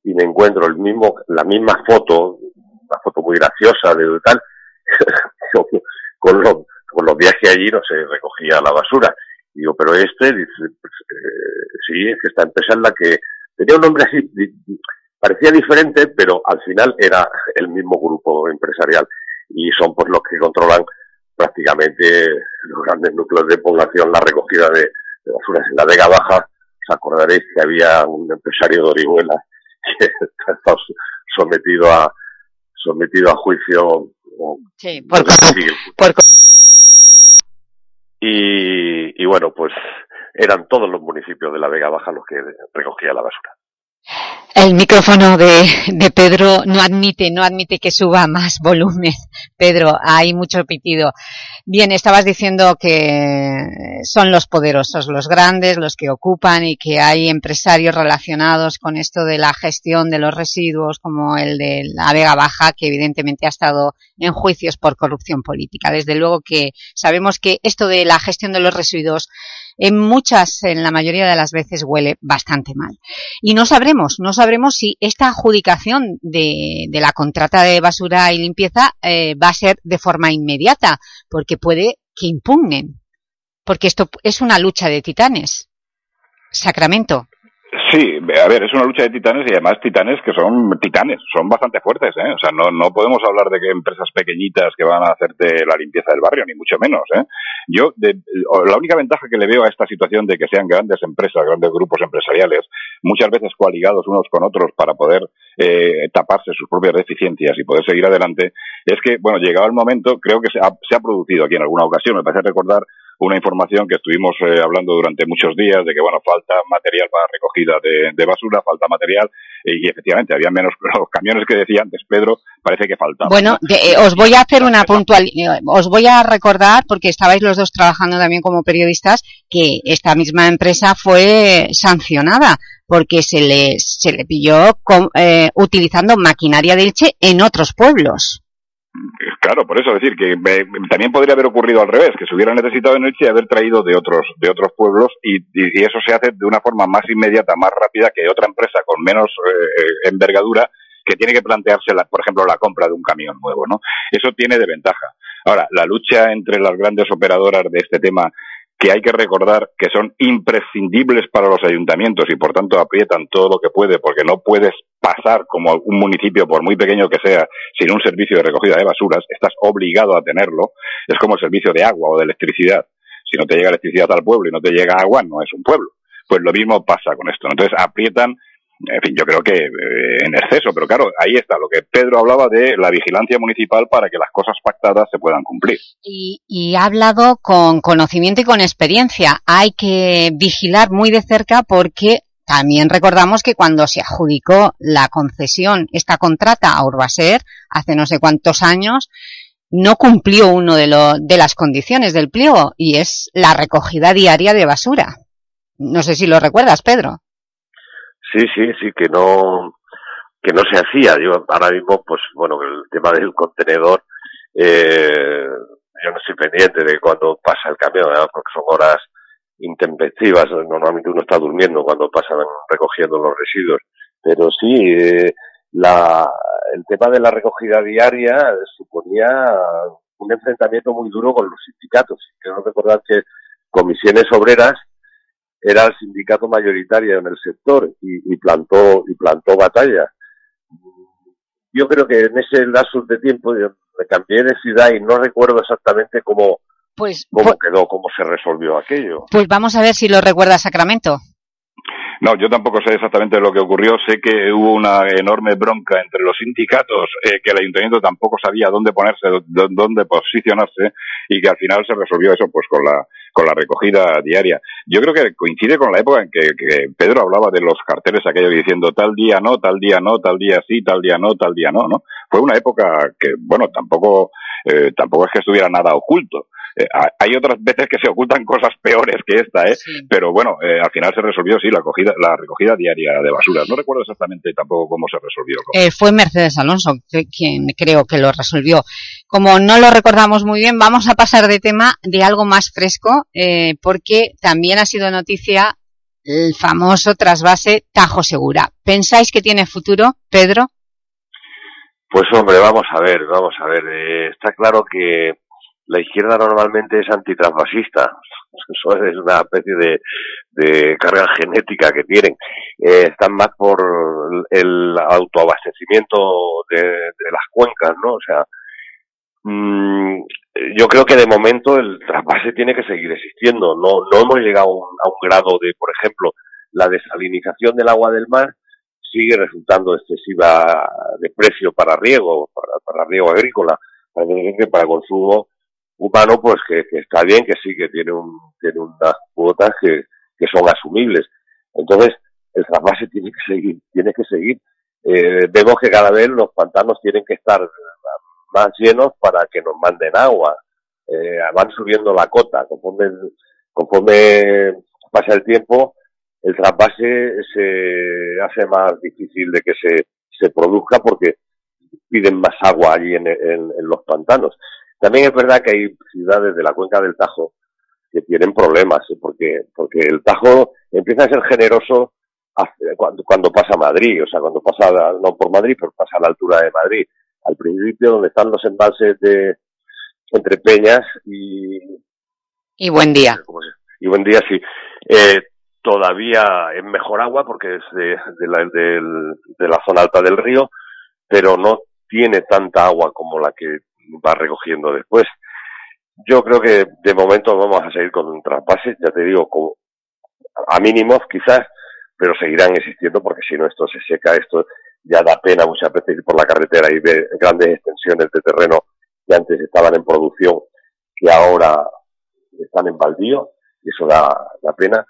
y me encuentro el mismo, la misma foto, una foto muy graciosa de tal, con, los, con los que allí no se recogía la basura. Y digo, pero este, dice, pues, eh, sí, es que esta empresa es la que tenía un nombre así, parecía diferente, pero al final era el mismo grupo empresarial y son pues los que controlan prácticamente los grandes núcleos de población, la recogida de, de basuras en la Vega Baja. Os acordaréis que había un empresario de Orihuela que está sometido a sometido a juicio sí, por, y, y bueno, pues eran todos los municipios de la Vega Baja los que recogían la basura. El micrófono de, de, Pedro no admite, no admite que suba más volumen. Pedro, hay mucho pitido. Bien, estabas diciendo que son los poderosos, los grandes, los que ocupan y que hay empresarios relacionados con esto de la gestión de los residuos, como el de la Vega Baja, que evidentemente ha estado en juicios por corrupción política. Desde luego que sabemos que esto de la gestión de los residuos en muchas, en la mayoría de las veces huele bastante mal. Y no sabremos, no sabremos si esta adjudicación de, la contrata de basura y limpieza eh, va a ser de forma inmediata, porque puede que impugnen, porque esto es una lucha de titanes. Sacramento. Sí, a ver, es una lucha de titanes y además titanes que son titanes, son bastante fuertes, ¿eh? O sea, no, no podemos hablar de que empresas pequeñitas que van a hacerte la limpieza del barrio, ni mucho menos, ¿eh? Yo, de, la única ventaja que le veo a esta situación de que sean grandes empresas, grandes grupos empresariales, muchas veces coaligados unos con otros para poder eh, taparse sus propias deficiencias y poder seguir adelante, es que, bueno, llegado el momento, creo que se ha, se ha producido aquí en alguna ocasión, me parece recordar una información que estuvimos eh, hablando durante muchos días de que, bueno, falta material para recogida de, de basura, falta material, eh, y efectivamente había menos los camiones que decía antes Pedro, parece que faltaba. Bueno, de, eh, os voy a hacer una puntual, os voy a recordar, porque estabais los dos trabajando también como periodistas, que esta misma empresa fue sancionada porque se le, se le pilló con, eh, utilizando maquinaria de leche en otros pueblos. Claro, por eso decir que también podría haber ocurrido al revés, que se hubiera necesitado en Elche haber traído de otros de otros pueblos y, y, y, eso se hace de una forma más inmediata, más rápida que otra empresa con menos eh, envergadura que tiene que plantearse, la, por ejemplo, la compra de un camión nuevo, ¿no? Eso tiene de ventaja. Ahora, la lucha entre las grandes operadoras de este tema que hay que recordar que son imprescindibles para los ayuntamientos y por tanto aprietan todo lo que puede porque no puedes pasar como un municipio, por muy pequeño que sea, sin un servicio de recogida de basuras, estás obligado a tenerlo, es como el servicio de agua o de electricidad. Si no te llega electricidad al pueblo y no te llega agua, no es un pueblo. Pues lo mismo pasa con esto. Entonces aprietan en fin, yo creo que eh, en exceso, pero claro, ahí está lo que Pedro hablaba de la vigilancia municipal para que las cosas pactadas se puedan cumplir. Y, y ha hablado con conocimiento y con experiencia. Hay que vigilar muy de cerca porque también recordamos que cuando se adjudicó la concesión, esta contrata a Urbaser, hace no sé cuántos años, no cumplió uno de, lo, de las condiciones del pliego y es la recogida diaria de basura. No sé si lo recuerdas, Pedro. Sí, sí, sí, que no, que no se hacía. Yo ahora mismo, pues bueno, el tema del contenedor, eh, yo no estoy pendiente de cuando pasa el camión, porque son horas intempestivas. Normalmente uno está durmiendo cuando pasan recogiendo los residuos. Pero sí, eh, la, el tema de la recogida diaria suponía un enfrentamiento muy duro con los sindicatos. Quiero recordar que comisiones obreras era el sindicato mayoritario en el sector y, y, plantó y plantó batalla. Yo creo que en ese lapso de tiempo me cambié de ciudad y no recuerdo exactamente cómo, pues, cómo quedó, cómo se resolvió aquello. Pues vamos a ver si lo recuerda Sacramento. No, yo tampoco sé exactamente lo que ocurrió. Sé que hubo una enorme bronca entre los sindicatos, eh, que el ayuntamiento tampoco sabía dónde ponerse, dónde posicionarse, y que al final se resolvió eso, pues con la con la recogida diaria. Yo creo que coincide con la época en que, Pedro hablaba de los carteles aquellos diciendo tal día no, tal día no, tal día sí, tal día no, tal día no, ¿no? Fue una época que, bueno, tampoco, eh, tampoco es que estuviera nada oculto. Eh, hay otras veces que se ocultan cosas peores que esta, ¿eh? Pero bueno, eh, al final se resolvió, sí, la, acogida, la recogida diaria de basuras. No recuerdo exactamente tampoco cómo se resolvió. Eh, fue Mercedes Alonso quien creo que lo resolvió. Como no lo recordamos muy bien, vamos a pasar de tema de algo más fresco, porque también ha sido noticia el famoso trasvase Tajo Segura. ¿Pensáis que tiene futuro, Pedro? Pues hombre, vamos a ver, vamos a ver. está claro que la izquierda normalmente es antitransvasista. Eso es una especie de, carga genética que tienen. Eh, están más por el autoabastecimiento de, las cuencas, ¿no? O sea, mm, yo creo que de momento el trasvase tiene que seguir existiendo. No, no hemos llegado a un, grado de, por ejemplo, la desalinización del agua del mar sigue resultando excesiva de precio para riego, para, para riego agrícola, para, para consumo humano, pues que, está bien, que sí, que tiene, un, tiene unas cuotas que, que son asumibles. Entonces, el trasvase tiene que seguir, tiene que seguir. Eh, vemos que cada vez los pantanos tienen que estar más llenos para que nos manden agua. Eh, van subiendo la cota. Conforme, conforme pasa el tiempo, el trasvase se hace más difícil de que se, se produzca porque piden más agua allí en, en los pantanos. También es verdad que hay ciudades de la cuenca del Tajo que tienen problemas, ¿eh? porque, porque el Tajo empieza a ser generoso cuando, cuando pasa a Madrid, o sea, cuando pasa, no por Madrid, pero pasa a la altura de Madrid. Al principio, donde están los embalses de entre Peñas y... Y Buen Día. Y Buen Día, sí. Eh, todavía es mejor agua porque es de, de, la, de la zona alta del río, pero no tiene tanta agua como la que va recogiendo después. Yo creo que de momento vamos a seguir con traspases, ya te digo, a mínimos quizás, pero seguirán existiendo porque si no esto se seca, esto ya da pena muchas veces ir por la carretera y ver grandes extensiones de terreno que antes estaban en producción, que ahora están en baldío, y eso da, da pena.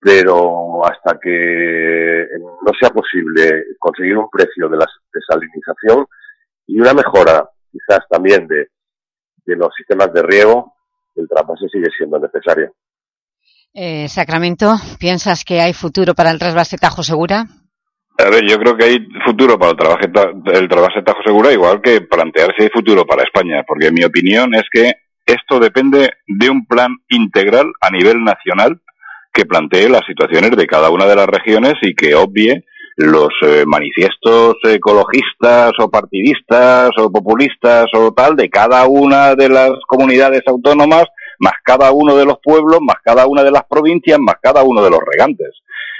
Pero hasta que no sea posible conseguir un precio de la desalinización y una mejora quizás también de, los sistemas de riego, el trasvase sigue siendo necesario. Eh, Sacramento, ¿piensas que hay futuro para el trasvase Tajo Segura? A ver, yo creo que hay futuro para el, trasvase, el trasvase Tajo Segura, igual que plantear si hay futuro para España, porque mi opinión es que esto depende de un plan integral a nivel nacional que plantee las situaciones de cada una de las regiones y que obvie los eh, manifiestos ecologistas o partidistas o populistas o tal de cada una de las comunidades autónomas, más cada uno de los pueblos, más cada una de las provincias, más cada uno de los regantes.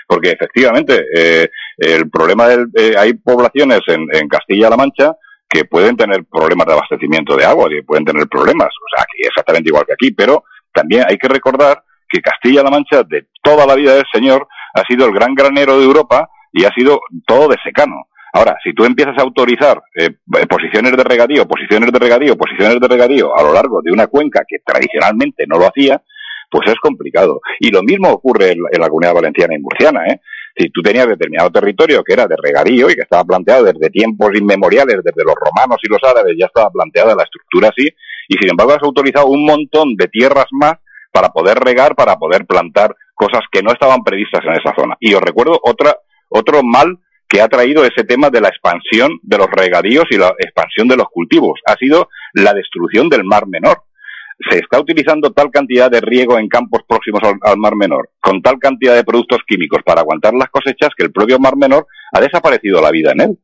Porque efectivamente, eh, el problema del, eh, hay poblaciones en, en Castilla-La Mancha que pueden tener problemas de abastecimiento de agua, que pueden tener problemas, o sea, aquí exactamente igual que aquí, pero también hay que recordar que Castilla-La Mancha, de toda la vida del Señor, ha sido el gran granero de Europa y ha sido todo de secano. Ahora, si tú empiezas a autorizar eh, posiciones de regadío, posiciones de regadío, posiciones de regadío a lo largo de una cuenca que tradicionalmente no lo hacía, pues es complicado. Y lo mismo ocurre en, la comunidad valenciana y murciana, ¿eh? Si tú tenías determinado territorio que era de regadío y que estaba planteado desde tiempos inmemoriales, desde los romanos y los árabes, ya estaba planteada la estructura así, y sin embargo has autorizado un montón de tierras más para poder regar, para poder plantar cosas que no estaban previstas en esa zona. Y os recuerdo otra otro mal que ha traído ese tema de la expansión de los regadíos y la expansión de los cultivos. Ha sido la destrucción del Mar Menor. Se está utilizando tal cantidad de riego en campos próximos al, Mar Menor, con tal cantidad de productos químicos para aguantar las cosechas, que el propio Mar Menor ha desaparecido la vida en él.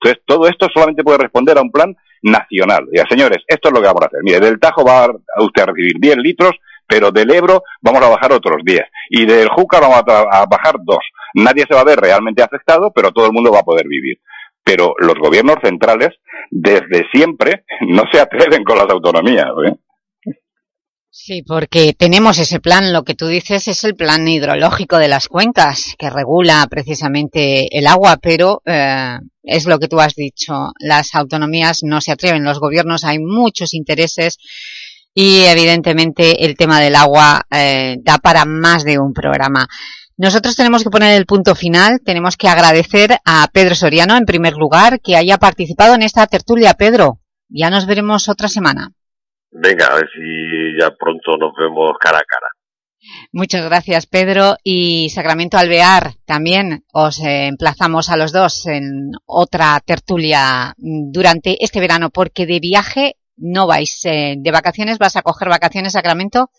Entonces, todo esto solamente puede responder a un plan nacional. Ya, señores, esto es lo que vamos a hacer. Mire, del Tajo va a usted a recibir 10 litros, pero del Ebro vamos a bajar otros 10. Y del Júcar vamos a, a bajar 2 nadie se va a ver realmente afectado, pero todo el mundo va a poder vivir. Pero los gobiernos centrales, desde siempre, no se atreven con las autonomías. ¿eh? Sí, porque tenemos ese plan, lo que tú dices es el plan hidrológico de las cuencas, que regula precisamente el agua, pero eh, es lo que tú has dicho, las autonomías no se atreven, los gobiernos hay muchos intereses y evidentemente el tema del agua eh, da para más de un programa. Nosotros tenemos que poner el punto final, tenemos que agradecer a Pedro Soriano en primer lugar que haya participado en esta tertulia. Pedro, ya nos veremos otra semana. Venga, a ver si ya pronto nos vemos cara a cara. Muchas gracias, Pedro. Y Sacramento Alvear, también os emplazamos a los dos en otra tertulia durante este verano, porque de viaje no vais. Eh, ¿De vacaciones vas a coger vacaciones, Sacramento?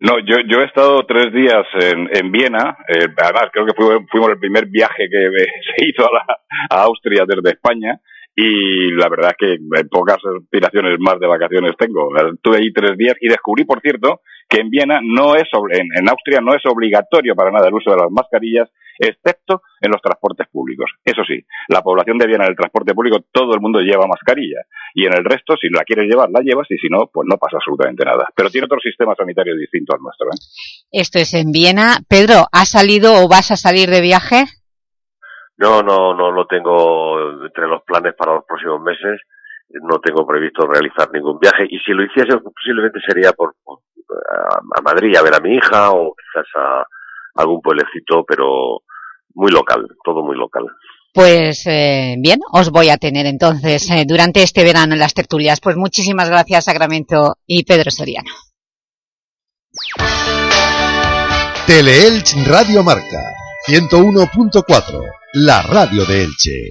No, yo, yo he estado tres días en, en Viena. Eh, además, creo que fuimos el primer viaje que se hizo a, la, a Austria desde España y la verdad es que pocas aspiraciones más de vacaciones tengo. Estuve ahí tres días y descubrí, por cierto, que en Viena no es, en, en Austria no es obligatorio para nada el uso de las mascarillas, excepto en los transportes públicos. Eso sí, la población de Viena en el transporte público, todo el mundo lleva mascarilla. Y en el resto, si la quieres llevar, la llevas y si no, pues no pasa absolutamente nada. Pero tiene otro sistema sanitario distinto al nuestro. ¿eh? Esto es en Viena. Pedro, ¿has salido o vas a salir de viaje? No, no, no lo tengo entre los planes para los próximos meses. No tengo previsto realizar ningún viaje y si lo hiciese posiblemente sería por, a, Madrid a ver a mi hija o quizás a algún pueblecito, pero muy local, todo muy local. Pues eh, bien, os voy a tener entonces eh, durante este verano en las tertulias. Pues muchísimas gracias Sacramento y Pedro Soriano. Teleelch Radio Marca 101.4 la radio de Elche.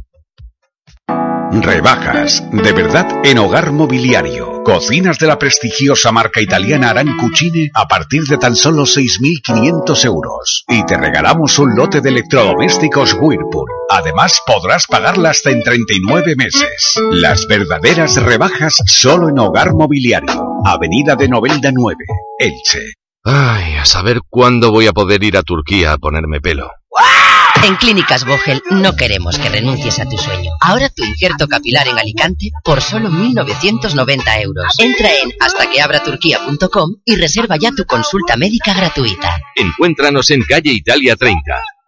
Rebajas, de verdad en hogar mobiliario. Cocinas de la prestigiosa marca italiana Arancucine a partir de tan solo 6.500 euros. Y te regalamos un lote de electrodomésticos Whirlpool. Además podrás pagarla hasta en 39 meses. Las verdaderas rebajas solo en hogar mobiliario. Avenida de Novelda 9, Elche. Ay, a saber cuándo voy a poder ir a Turquía a ponerme pelo. En Clínicas Vogel no queremos que renuncies a tu sueño. Ahora tu injerto capilar en Alicante por solo 1.990 euros. Entra en hastaqueabraturquía.com y reserva ya tu consulta médica gratuita. Encuéntranos en calle Italia 30,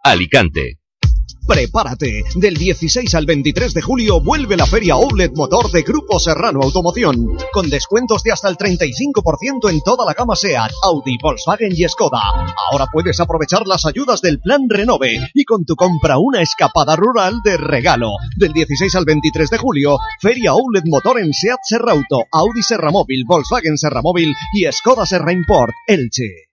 Alicante. Prepárate, del 16 al 23 de julio vuelve la Feria Outlet Motor de Grupo Serrano Automoción, con descuentos de hasta el 35% en toda la gama SEAT, Audi, Volkswagen y Skoda. Ahora puedes aprovechar las ayudas del Plan Renove y con tu compra una escapada rural de regalo. Del 16 al 23 de julio, Feria Outlet Motor en SEAT Serrauto, Audi Serra Móvil, Volkswagen Serra Móvil y Skoda Serra Import, Elche.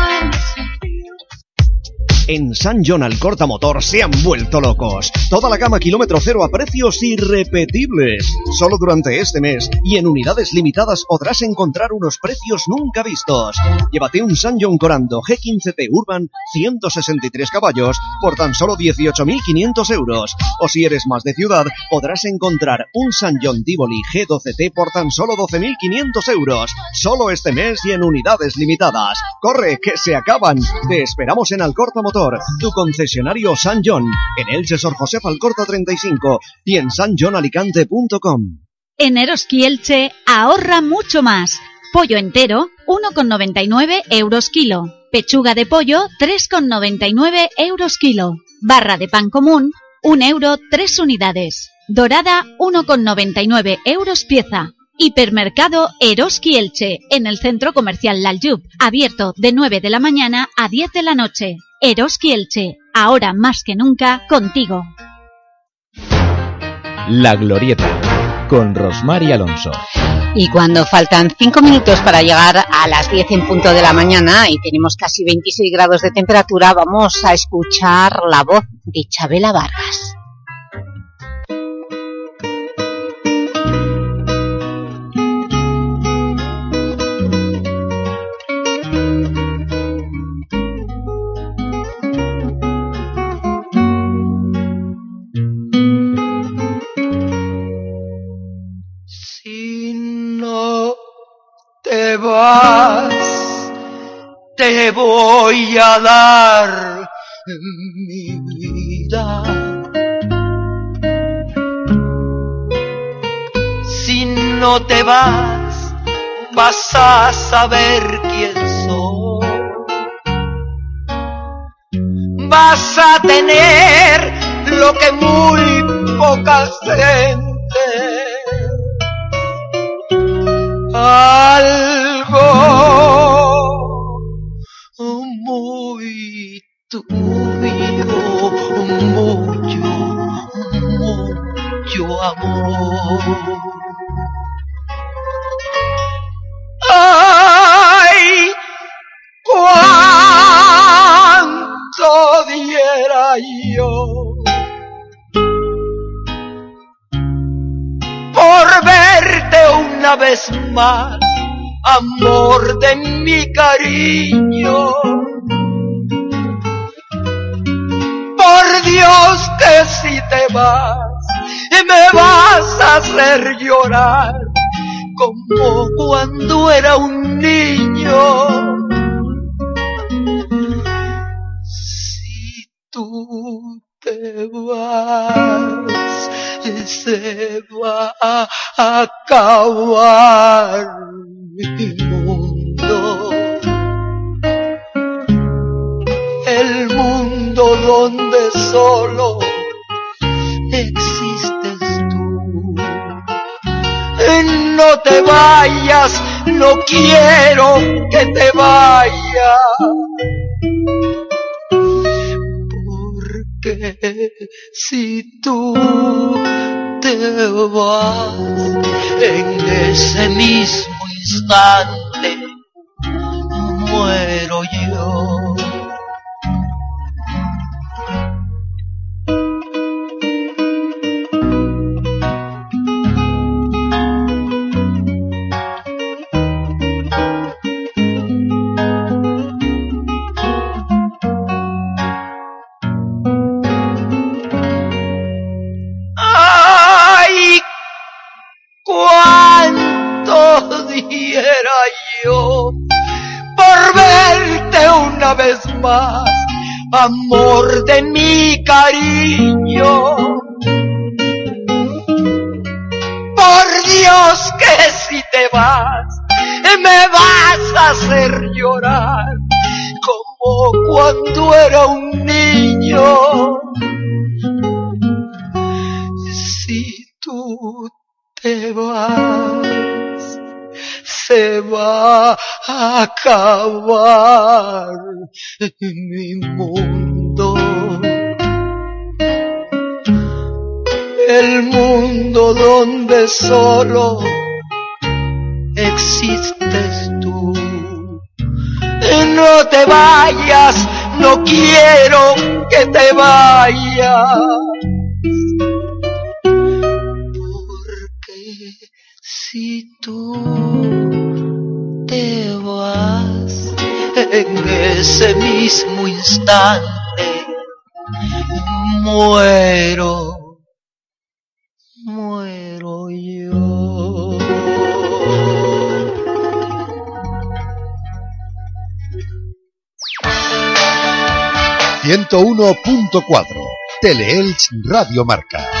dance. En San John Alcorta Motor se han vuelto locos. Toda la gama kilómetro cero a precios irrepetibles. Solo durante este mes y en unidades limitadas podrás encontrar unos precios nunca vistos. Llévate un San John Corando G15T Urban 163 caballos por tan solo 18.500 euros. O si eres más de ciudad, podrás encontrar un San John Tivoli G12T por tan solo 12.500 euros. Solo este mes y en unidades limitadas. ¡Corre, que se acaban! Te esperamos en Alcorta Tu concesionario San John, en el Sor José Alcorta 35 y en sanjohnalicante.com. En Eroski Elche ahorra mucho más. Pollo entero, 1,99 euros kilo. Pechuga de pollo, 3,99 euros kilo. Barra de pan común, 1 euro 3 unidades. Dorada, 1,99 euros pieza. Hipermercado Eroski Elche, en el Centro Comercial Laljub, abierto de 9 de la mañana a 10 de la noche. Eroski Elche, ahora más que nunca, contigo. La Glorieta, con Rosmar y Alonso. Y cuando faltan 5 minutos para llegar a las 10 en punto de la mañana y tenemos casi 26 grados de temperatura, vamos a escuchar la voz de Chabela Vargas. Te voy a dar mi vida. Si no te vas, vas a saber quién soy. Vas a tener lo que muy poca gente algo muy tuyo, mucho, mucho amor. Ay, cuánto diera yo por verte una vez más, amor de mi cariño. Por Dios que si te vas, me vas a hacer llorar como cuando era un niño. Si tú te vas, se va a acabar mundo. El mundo donde solo existes tú. No te vayas, no quiero que te vayas. Porque si tú te vas en ese mismo instante, muero yo. Amor de mi cariño. Por Dios que si te vas, me vas a hacer llorar como cuando era un acabar mi mundo. El mundo donde solo existes tú. No te vayas, no quiero que te vayas. Porque si tú en ese mismo instante, muero, muero yo. 101.4 Teleelch Radio Marca.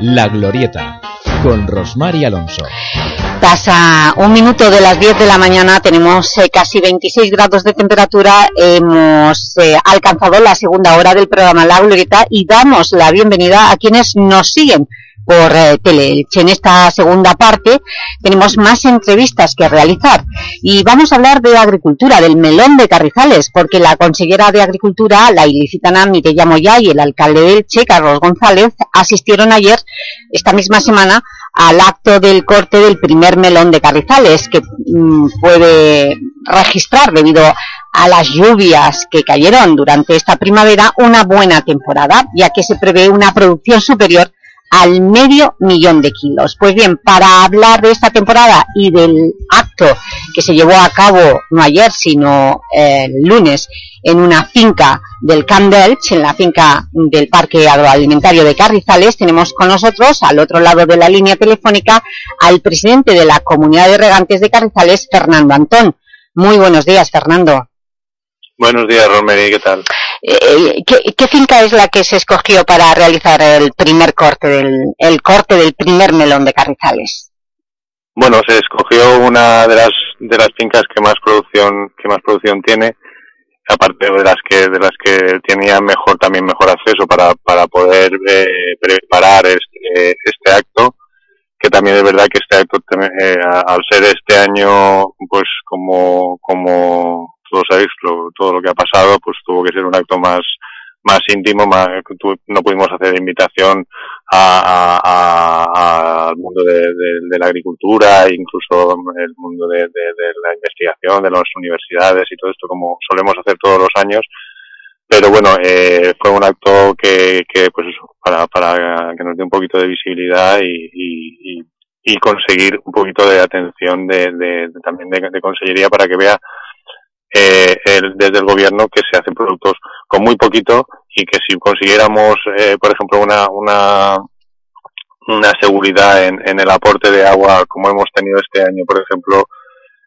La Glorieta, con Rosmar y Alonso. Pasa un minuto de las 10 de la mañana, tenemos eh, casi 26 grados de temperatura, hemos eh, alcanzado la segunda hora del programa La Glorieta y damos la bienvenida a quienes nos siguen por eh. En esta segunda parte tenemos más entrevistas que realizar y vamos a hablar de agricultura, del melón de Carrizales, porque la consejera de Agricultura, la ilicitana Mireya Moya y el alcalde de Elche, Carlos González, asistieron ayer, esta misma semana, al acto del corte del primer melón de Carrizales, que mm, puede registrar debido a las lluvias que cayeron durante esta primavera una buena temporada, ya que se prevé una producción superior al medio millón de kilos. Pues bien, para hablar de esta temporada y del acto que se llevó a cabo no ayer, sino el lunes, en una finca del Camp Delch, en la finca del Parque Agroalimentario de Carrizales, tenemos con nosotros, al otro lado de la línea telefónica, al presidente de la Comunidad de Regantes de Carrizales, Fernando Antón. Muy buenos días, Fernando. Buenos días, Romery, ¿qué tal? Eh, ¿qué, ¿qué, finca es la que se escogió para realizar el primer corte del, el corte del primer melón de Carrizales? Bueno, se escogió una de las de las fincas que más producción que más producción tiene, aparte de las que de las que tenía mejor también mejor acceso para para poder eh, preparar este, este acto, que también es verdad que este acto eh, al ser este año pues como como todos sabéis lo, todo lo que ha pasado, pues tuvo que ser un acto más más íntimo, no pudimos hacer invitación al mundo de, la agricultura, incluso el mundo de, la investigación, de las universidades y todo esto como solemos hacer todos los años. Pero bueno, eh, fue un acto que, que pues para, para que nos dé un poquito de visibilidad y, y, y conseguir un poquito de atención de, también de, de, consellería para que vea eh, el, desde el gobierno que se hacen productos con muy poquito y que si consiguiéramos, eh, por ejemplo, una, una, una seguridad en, en, el aporte de agua como hemos tenido este año, por ejemplo,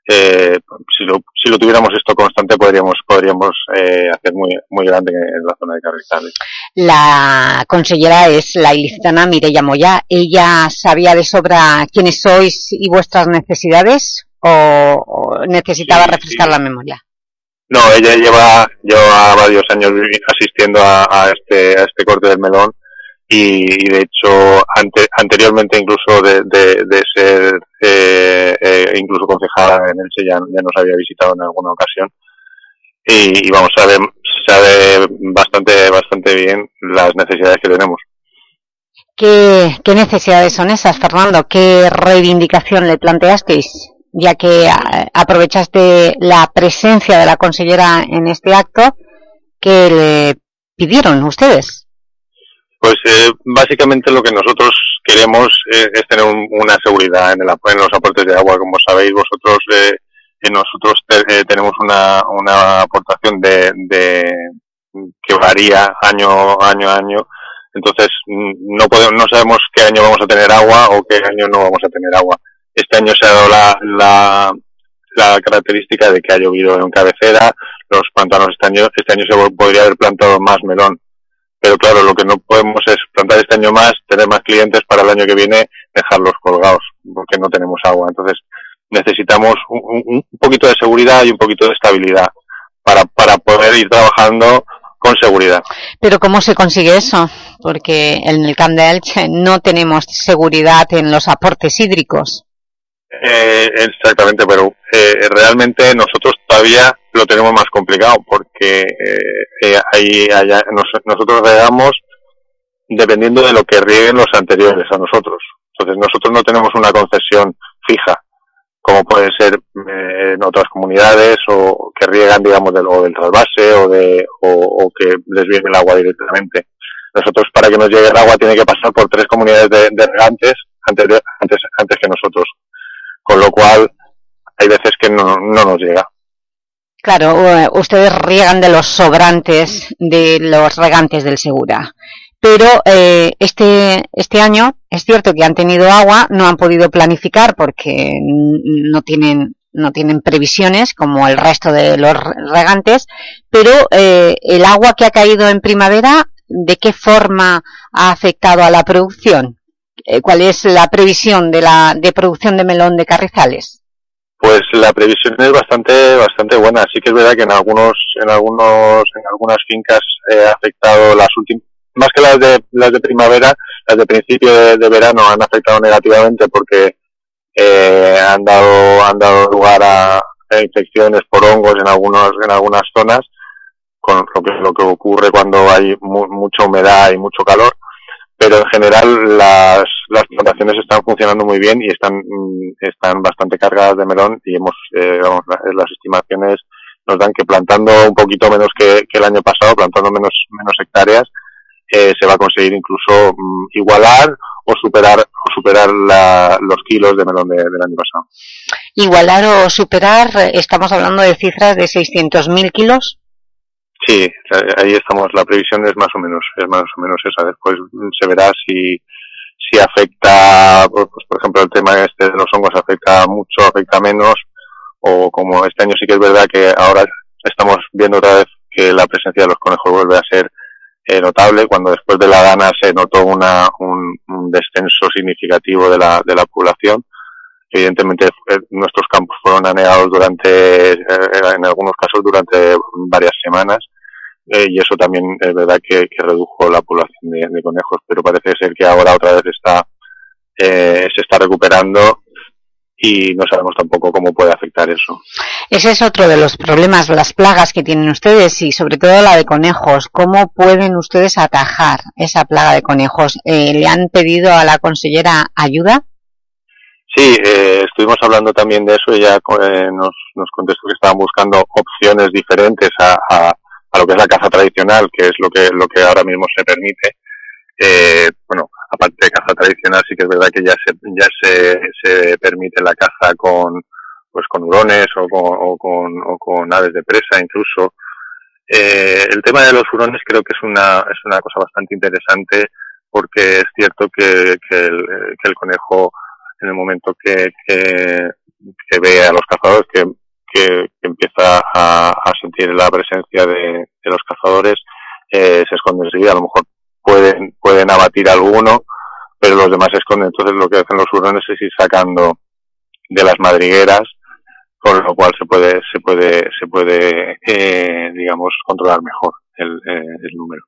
eh, si, lo, si lo tuviéramos esto constante podríamos podríamos eh, hacer muy muy grande en la zona de Carrizales. La consellera es la ilicitana Mireya Moya. ¿Ella sabía de sobra quiénes sois y vuestras necesidades o, o necesitaba sí, refrescar sí. la memoria? No, ella lleva, lleva varios años asistiendo a, a, este, a este corte del melón y, de hecho ante, anteriormente incluso de, de, ser eh, eh, incluso concejala en Elche ya, ya, nos había visitado en alguna ocasión y, vamos sabe sabe bastante bastante bien las necesidades que tenemos ¿Qué, ¿Qué necesidades son esas, Fernando? ¿Qué reivindicación le planteasteis? Ya que aprovechaste la presencia de la consellera en este acto, ¿qué le pidieron ustedes? Pues eh, básicamente lo que nosotros queremos eh, es tener una seguridad en, el, en, los aportes de agua. Como sabéis vosotros, eh, nosotros tenemos una, una aportación de, de, que varía año, año a año. Entonces mm, no podemos, no sabemos qué año vamos a tener agua o qué año no vamos a tener agua. Este año se ha dado la, la, la característica de que ha llovido en cabecera, los pantanos este año, este año se podría haber plantado más melón pero claro, lo que no podemos es plantar este año más, tener más clientes para el año que viene, dejarlos colgados, porque no tenemos agua. Entonces, necesitamos un, poquito de seguridad y un poquito de estabilidad para, para poder ir trabajando con seguridad. Pero ¿cómo se consigue eso? Porque en el Camp de Elche no tenemos seguridad en los aportes hídricos. Eh, exactamente, pero eh, realmente nosotros todavía lo tenemos más complicado porque eh, eh ahí, allá, nosotros regamos dependiendo de lo que rieguen los anteriores a nosotros. Entonces nosotros no tenemos una concesión fija, como puede ser eh, en otras comunidades o que riegan, digamos, del, o del trasvase o, de, o, que les viene el agua directamente. Nosotros, para que nos llegue el agua, tiene que pasar por tres comunidades de, de regantes antes, antes, antes que nosotros con lo cual hay veces que no, no nos llega. Claro, ustedes riegan de los sobrantes de los regantes del Segura, pero eh, este, este año es cierto que han tenido agua, no han podido planificar porque no tienen, no tienen previsiones como el resto de los regantes, pero eh, el agua que ha caído en primavera, ¿de qué forma ha afectado a la producción? Eh, ¿Cuál es la previsión de, la, de producción de melón de carrizales? Pues la previsión es bastante bastante buena. Sí que es verdad que en algunos en algunos en algunas fincas eh, ha afectado las últimas más que las de las de primavera, las de principio de, verano han afectado negativamente porque eh, han dado han dado lugar a, infecciones por hongos en algunos en algunas zonas con lo que lo que ocurre cuando hay mucha humedad y mucho calor pero en general las, las plantaciones están funcionando muy bien y están, mm, están bastante cargadas de melón y hemos, eh, vamos, las estimaciones nos dan que plantando un poquito menos que, el año pasado, plantando menos, menos hectáreas, eh, se va a conseguir incluso mm, igualar o superar o superar los kilos de melón del año pasado. Igualar o superar, estamos hablando de cifras de 600.000 kilos. Sí, ahí estamos. La previsión es más o menos, es más o menos esa. Después se verá si, si afecta, pues, por ejemplo, el tema este de los hongos afecta mucho, afecta menos, o como este año sí que es verdad que ahora estamos viendo otra vez que la presencia de los conejos vuelve a ser eh, notable, cuando después de la gana se notó una, un, descenso significativo de la, de la población. Evidentemente eh, nuestros campos fueron anegados durante, eh, en algunos casos durante varias semanas eh, y eso también es verdad que, redujo la población de, conejos, pero parece ser que ahora otra vez está eh, se está recuperando y no sabemos tampoco cómo puede afectar eso. Ese es otro de los problemas, las plagas que tienen ustedes y sobre todo la de conejos. ¿Cómo pueden ustedes atajar esa plaga de conejos? Eh, ¿Le han pedido a la consellera ayuda? Sí, estuvimos hablando también de eso y ya nos, nos contestó que estaban buscando opciones diferentes a, a lo que es la caza tradicional, que es lo que, lo que ahora mismo se permite. Eh, bueno, aparte de caza tradicional, sí que es verdad que ya se, ya se, se permite la caza con, pues con hurones o con, o con, o con aves de presa incluso. Eh, el tema de los hurones creo que es una, es una cosa bastante interesante porque es cierto que, que, el, que el conejo en el momento que, que, que ve a los cazadores, que que, empieza a, sentir la presencia de, los cazadores eh, se esconde enseguida. A lo mejor pueden, pueden abatir alguno, pero los demás se esconden. Entonces lo que hacen los hurones es ir sacando de las madrigueras, con lo cual se puede, se puede, se puede, eh, digamos, controlar mejor el, eh, el número.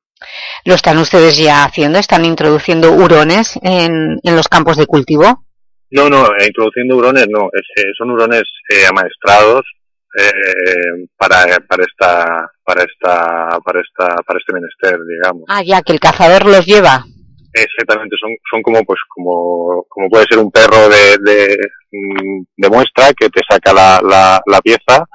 ¿Lo están ustedes ya haciendo? ¿Están introduciendo hurones en, en los campos de cultivo? No, no, eh, introduciendo hurones no, es, eh, son hurones eh, amaestrados eh, para, para esta para esta para esta para este menester, digamos. Ah, ya, que el cazador los lleva. Exactamente, son, son como pues como, como puede ser un perro de, de, mm, de muestra que te saca la, la, la pieza,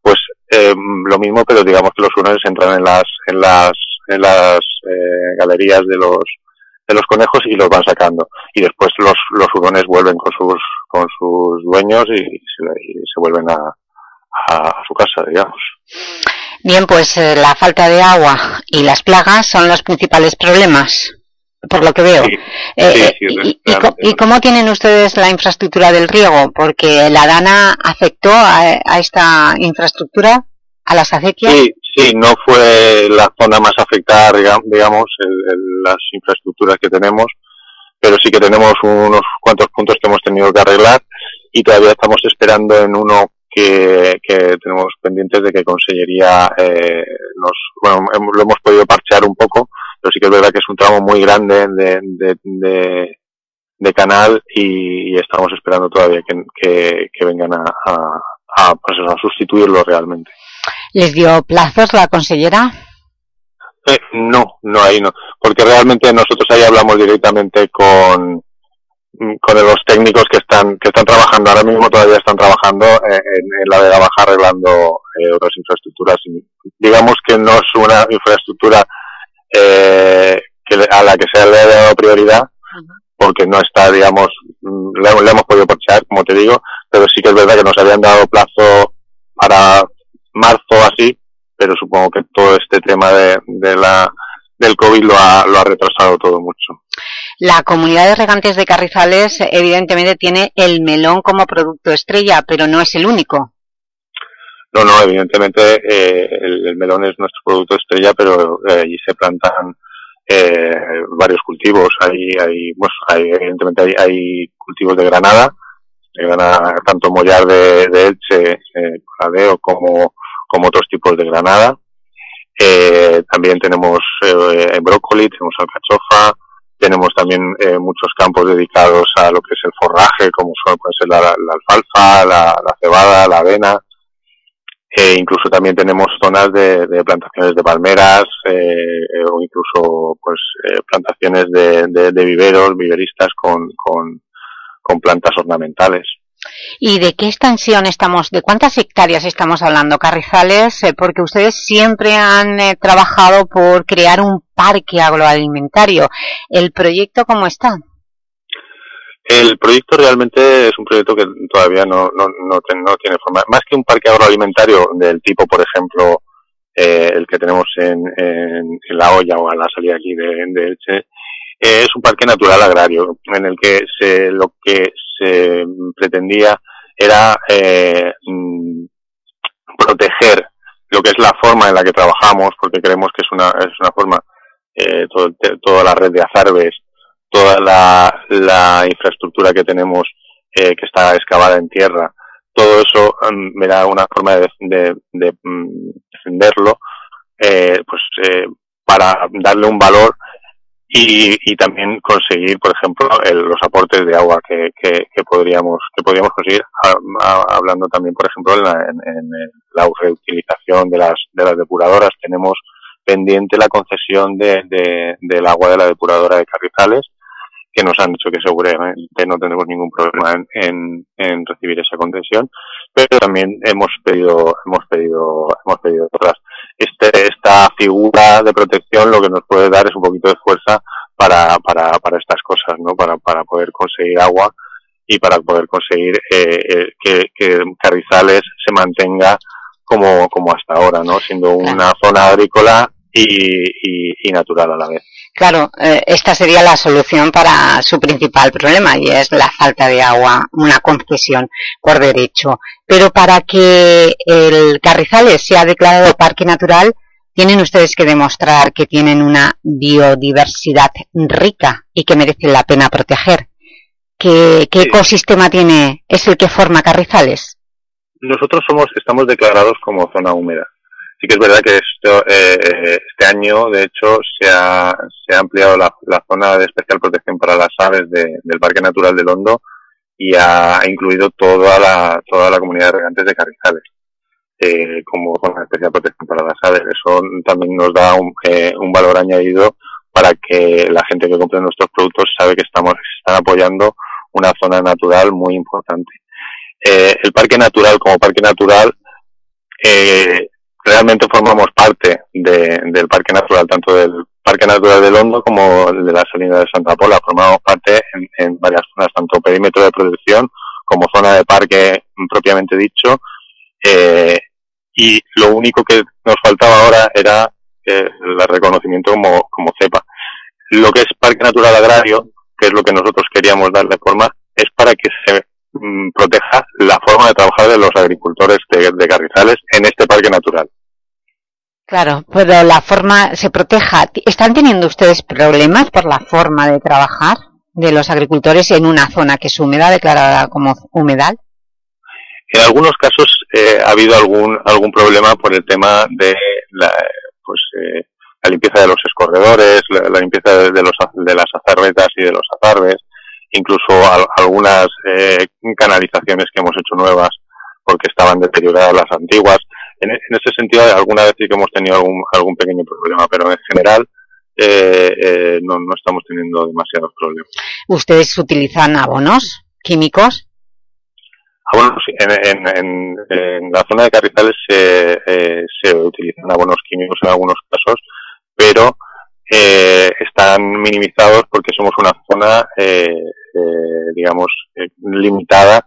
pues eh, lo mismo, pero digamos que los hurones entran en las en las en las eh, galerías de los de los conejos y los van sacando y después los los hurones vuelven con sus con sus dueños y, se, y se vuelven a, a, su casa, digamos. Bien, pues eh, la falta de agua y las plagas son los principales problemas, por lo que veo. Eh, sí, eh, sí, y, y ¿Y cómo tienen ustedes la infraestructura del riego? Porque la Dana afectó a, a esta infraestructura, a las acequias. Sí, sí, no fue la zona más afectada, digam- digamos, el- las infraestructuras que tenemos, pero sí que tenemos unos cuantos puntos que hemos tenido que arreglar y todavía estamos esperando en uno que, que tenemos pendientes de que Consellería eh, nos, bueno, hem- lo hemos podido parchear un poco, pero sí que es verdad que es un tramo muy grande de, de, de, de canal y, y estamos esperando todavía que, que, que vengan a, a, a, pues a sustituirlo realmente. ¿Les dio plazos la consellera? Eh, no, no ahí no, porque realmente nosotros ahí hablamos directamente con mm, con los técnicos que están que están trabajando ahora mismo todavía están trabajando eh, en, en la Vega Baja arreglando eh, otras infraestructuras. Digamos que no es una infraestructura eh, que a la que se le ha dado prioridad porque no está, digamos, mm, le, le hemos podido parchear, como te digo, pero sí que es verdad que nos habían dado plazo para marzo así, pero supongo que todo este tema de, de la del COVID lo ha, lo ha retrasado todo mucho. La comunidad de regantes de Carrizales evidentemente tiene el melón como producto estrella, pero no es el único. No, no, evidentemente eh, el, el melón es nuestro producto estrella, pero eh, allí se plantan eh, varios cultivos. Hay, hay, pues, hay, evidentemente hay, hay cultivos de granada, de granada tanto mollar de, de Elche, eh, Coladeo, como, como otros tipos de granada. Eh, también tenemos eh, brócoli, tenemos alcachofa, tenemos también eh, muchos campos dedicados a lo que es el forraje, como son, puede ser la, la alfalfa, la, la cebada, la avena. Eh, incluso también tenemos zonas de, de plantaciones de palmeras eh, eh, o incluso pues eh, plantaciones de, de, de viveros, viveristas con, con, con plantas ornamentales. ¿Y de qué extensión estamos, de cuántas hectáreas estamos hablando, Carrizales? Eh, porque ustedes siempre han eh, trabajado por crear un parque agroalimentario. ¿El proyecto cómo está? El proyecto realmente es un proyecto que todavía no, no, no, tiene forma. Más que un parque agroalimentario del tipo, por ejemplo, eh, el que tenemos en, La Hoya o a la salida aquí de, de Elche, eh, es un parque natural agrario en el que se, lo que pretendía era eh, mm, proteger lo que es la forma en la que trabajamos, porque creemos que es una, es una forma, eh, todo toda la red de azarbes, toda la, la infraestructura que tenemos eh, que está excavada en tierra, todo eso mm, me da una forma de, de, de, mm, defenderlo, eh, pues eh, para darle un valor y, y también conseguir, por ejemplo, el- los aportes de agua que, que, que podríamos que podríamos conseguir, hablando también, por ejemplo, en la, en, la reutilización de las de las depuradoras. Tenemos pendiente la concesión de, de- del agua de la depuradora de Carrizales, que nos han dicho que seguramente no tenemos ningún problema en, en, en recibir esa concesión, pero también hemos pedido hemos pedido hemos pedido otras. Este, esta figura de protección lo que nos puede dar es un poquito de fuerza para, para, para estas cosas, ¿no? Para, para poder conseguir agua y para poder conseguir eh, eh, que, que Carrizales se mantenga como, como hasta ahora, ¿no? Siendo una zona agrícola y, y, y natural a la vez. Claro, eh, esta sería la solución para su principal problema y es la falta de agua, una concesión por derecho. Pero para que el Carrizales sea declarado parque natural, tienen ustedes que demostrar que tienen una biodiversidad rica y que merece la pena proteger. ¿Qué, qué ecosistema tiene, es el que forma Carrizales? Nosotros somos, estamos declarados como zona húmeda. Sí que es verdad que eh, este año, de hecho, se ha, se ha ampliado la, zona de especial protección para las aves de- del Parque Natural del Hondo y ha incluido toda la, toda la comunidad de regantes de Carrizales eh, como con la especial protección para las aves. Eso también nos da un, eh, un valor añadido para que la gente que compre nuestros productos sabe que estamos están apoyando una zona natural muy importante. Eh, el parque natural como parque natural eh, realmente formamos parte de- del parque natural, tanto del parque natural del Hondo como de la salina de Santa Pola. Formamos parte en, varias zonas, tanto perímetro de protección como zona de parque propiamente dicho. Eh, y lo único que nos faltaba ahora era eh, el reconocimiento como, como cepa. Lo que es parque natural agrario, que es lo que nosotros queríamos darle forma, es para que se proteja la forma de trabajar de los agricultores de, de Carrizales en este parque natural. Claro, pero la forma se proteja. ¿Están teniendo ustedes problemas por la forma de trabajar de los agricultores en una zona que es húmeda, declarada como humedal? En algunos casos eh, ha habido algún algún problema por el tema de la, pues, eh, la limpieza de los escorredores, la, la limpieza de, de los de las azarbetas y de los azarbes, incluso al- algunas eh, canalizaciones que hemos hecho nuevas porque estaban deterioradas las antiguas. En, en ese sentido, alguna vez sí que hemos tenido algún algún pequeño problema, pero en general eh, eh, no, no estamos teniendo demasiados problemas. ¿Ustedes utilizan abonos químicos? Abonos, en, en, en, en la zona de Carrizales se, eh, se utilizan abonos químicos en algunos casos, pero eh, están minimizados porque somos una zona, eh, digamos, eh, limitada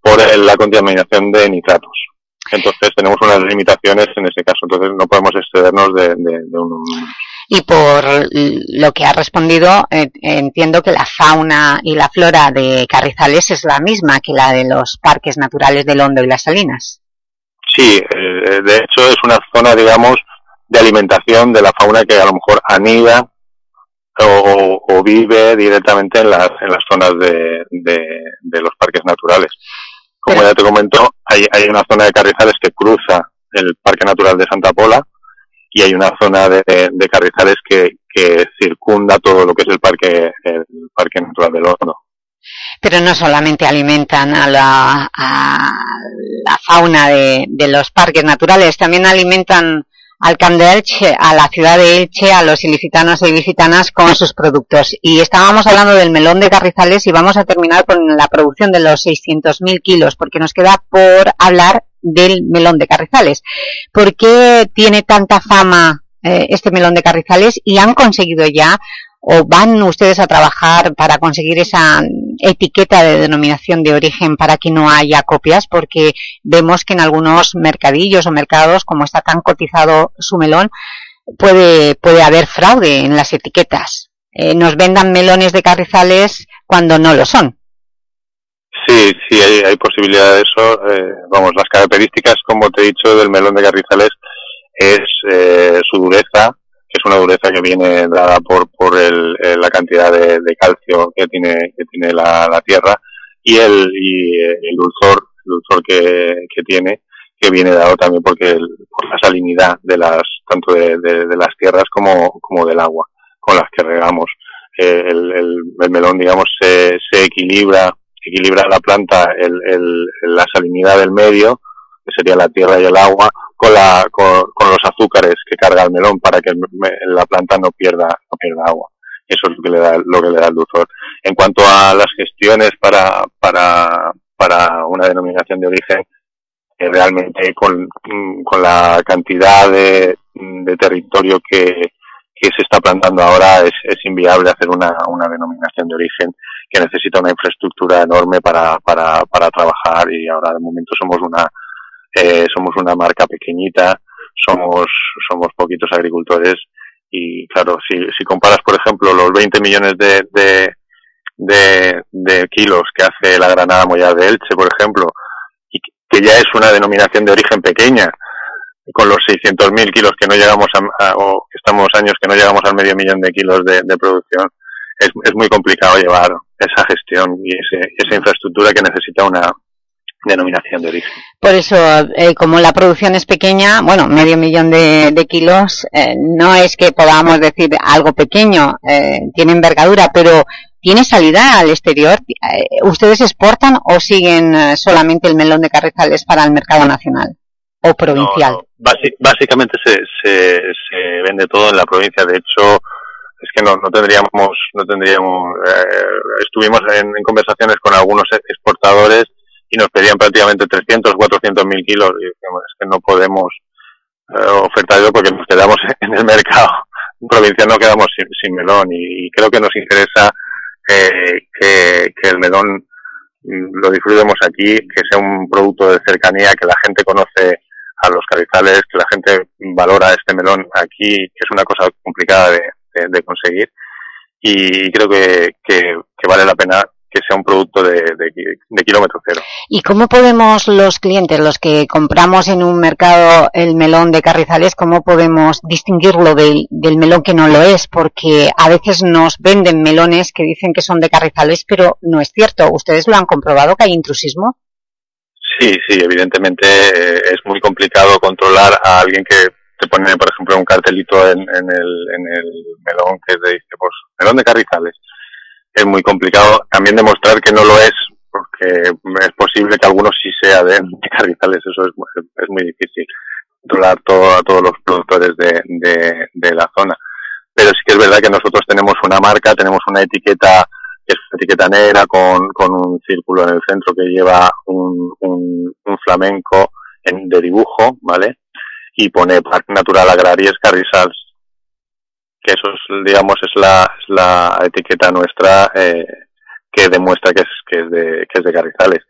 por la contaminación de nitratos. Entonces tenemos unas limitaciones en ese caso, entonces no podemos excedernos de, de, de un, Y por lo que ha respondido, eh, entiendo que la fauna y la flora de Carrizales es la misma que la de los parques naturales del Hondo y las Salinas. Sí, eh, de hecho es una zona, digamos, de alimentación de la fauna que a lo mejor anida o, o vive directamente en las, en las zonas de, de, de los parques naturales. Como ya te comento, hay, hay una zona de Carrizales que cruza el Parque Natural de Santa Pola y hay una zona de, de Carrizales que, que circunda todo lo que es el Parque, el parque Natural del Hondo. Pero no solamente alimentan a la, a la fauna de, de los parques naturales, también alimentan al Camp de Elche, a la ciudad de Elche, a los ilicitanos e ilicitanas con sus productos. Y estábamos hablando del melón de Carrizales y vamos a terminar con la producción de los 600.000 kilos, porque nos queda por hablar del melón de Carrizales. ¿Por qué tiene tanta fama eh, este melón de Carrizales y han conseguido ya o van ustedes a trabajar para conseguir esa etiqueta de denominación de origen para que no haya copias? Porque vemos que en algunos mercadillos o mercados, como está tan cotizado su melón, puede, puede haber fraude en las etiquetas. Eh, nos vendan melones de carrizales cuando no lo son. Sí, sí, hay, hay posibilidad de eso. Eh, vamos, las características, como te he dicho, del melón de Carrizales es eh, su dureza, una dureza que viene dada por, por el, la cantidad de, calcio que tiene, que tiene la, tierra y el, y eh, el dulzor, el dulzor que, que tiene, que viene dado también porque por la salinidad de las, tanto de, de- las tierras como, como del agua con las que regamos. Eh, el, el, el melón, digamos, se, se equilibra, equilibra la planta el, la salinidad del medio, que sería la tierra y el agua, con, la, con, los azúcares que carga el melón para que el la planta no pierda, no pierda agua. Eso es lo que le da, lo que le da el dulzor. En cuanto a las gestiones para, para, para una denominación de origen, eh, realmente con, con la cantidad de, de territorio que, que se está plantando ahora es, es inviable hacer una, una denominación de origen que necesita una infraestructura enorme para, para, para trabajar y ahora de momento somos una eh, somos una marca pequeñita, somos somos poquitos agricultores y claro, si, si comparas por ejemplo los 20 millones de, de, de, de kilos que hace la Granada Mollar de Elche, por ejemplo, y que- ya es una denominación de origen pequeña, con los 600.000 kilos que no llegamos a, o estamos años que no llegamos al medio millón de kilos de, de producción, es, es muy complicado llevar esa gestión y ese- esa infraestructura que necesita una, denominación de origen. Por eso, eh, como la producción es pequeña, bueno, medio millón de, kilos, eh, no es que podamos decir algo pequeño, eh, tiene envergadura, pero ¿tiene salida al exterior? ¿Ustedes exportan o siguen solamente el melón de Carrizales para el mercado nacional o provincial? básicamente se, se, se, vende todo en la provincia, de hecho es que no, no tendríamos, no tendríamos, estuvimos en conversaciones con algunos exportadores y nos pedían prácticamente 300, 400 mil kilos y decíamos, es que no podemos eh, ofertarlo porque nos quedamos en el mercado provincial, no quedamos sin, melón y, creo que nos interesa eh, que, que el melón lo disfrutemos aquí, que sea un producto de cercanía, que la gente conoce a los carrizales, que la gente valora este melón aquí, que es una cosa complicada de, de, conseguir. Y creo que, que, que, vale la pena que sea un producto de, de, kilómetro cero. ¿Y cómo podemos los clientes, los que compramos en un mercado el melón de Carrizales, cómo podemos distinguirlo del, del melón que no lo es? Porque a veces nos venden melones que dicen que son de Carrizales, pero no es cierto. ¿Ustedes lo han comprobado que hay intrusismo? Sí, sí, evidentemente eh, es muy complicado controlar a alguien que te pone, por ejemplo, un cartelito en, en, el, en el melón que te dice, pues, melón de Carrizales es muy complicado también demostrar que no lo es, porque es posible que algunos sí sea de, carrizales, eso es, es, muy difícil controlar todo, a todos los productores de, de, de, la zona. Pero sí que es verdad que nosotros tenemos una marca, tenemos una etiqueta que es una etiqueta negra con, con un círculo en el centro que lleva un, un, flamenco en, de dibujo, ¿vale? Y pone Parque Natural Agraries Carrizals que eso es, digamos es la, la etiqueta nuestra eh, que demuestra que es que es de que es de Carrizales.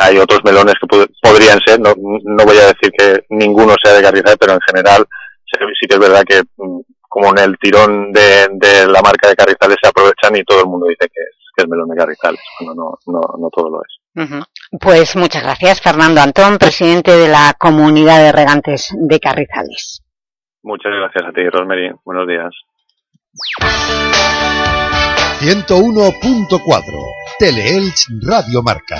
Hay otros melones que podrían ser no, no voy a decir que ninguno sea de Carrizales pero en general sí que es verdad que mm, como en el tirón de, la marca de Carrizales se aprovechan y todo el mundo dice que es, que es melón de Carrizales no, no, no todo lo es. Pues muchas gracias Fernando Antón, presidente de la Comunidad de Regantes de Carrizales. Muchas gracias a ti, Rosemary. Buenos días. 101.4 Teleelch Radio Marca.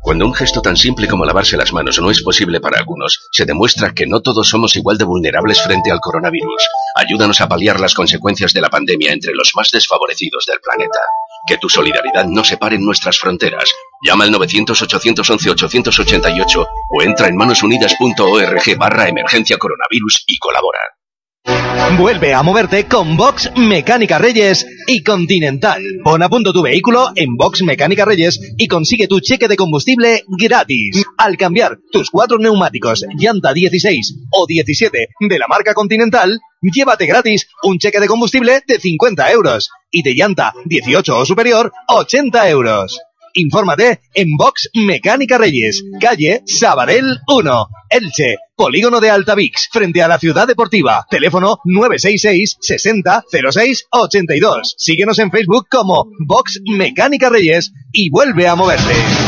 Cuando un gesto tan simple como lavarse las manos no es posible para algunos, se demuestra que no todos somos igual de vulnerables frente al coronavirus. Ayúdanos a paliar las consecuencias de la pandemia entre los más desfavorecidos del planeta. Que tu solidaridad no separe nuestras fronteras. Llama al 900-811-888 o entra en manosunidas.org barra emergencia coronavirus y colabora. Vuelve a moverte con Box Mecánica Reyes y Continental. Pon a punto tu vehículo en Box Mecánica Reyes y consigue tu cheque de combustible gratis. Al cambiar tus cuatro neumáticos llanta 16 o 17 de la marca Continental, llévate gratis un cheque de combustible de 50 euros y de llanta 18 o superior 80 euros. Infórmate en Box Mecánica Reyes, calle Sabadell 1, Elche, Polígono de Altavix, frente a la Ciudad Deportiva. Teléfono 966 60 06 82. Síguenos en Facebook como Box Mecánica Reyes y vuelve a moverte.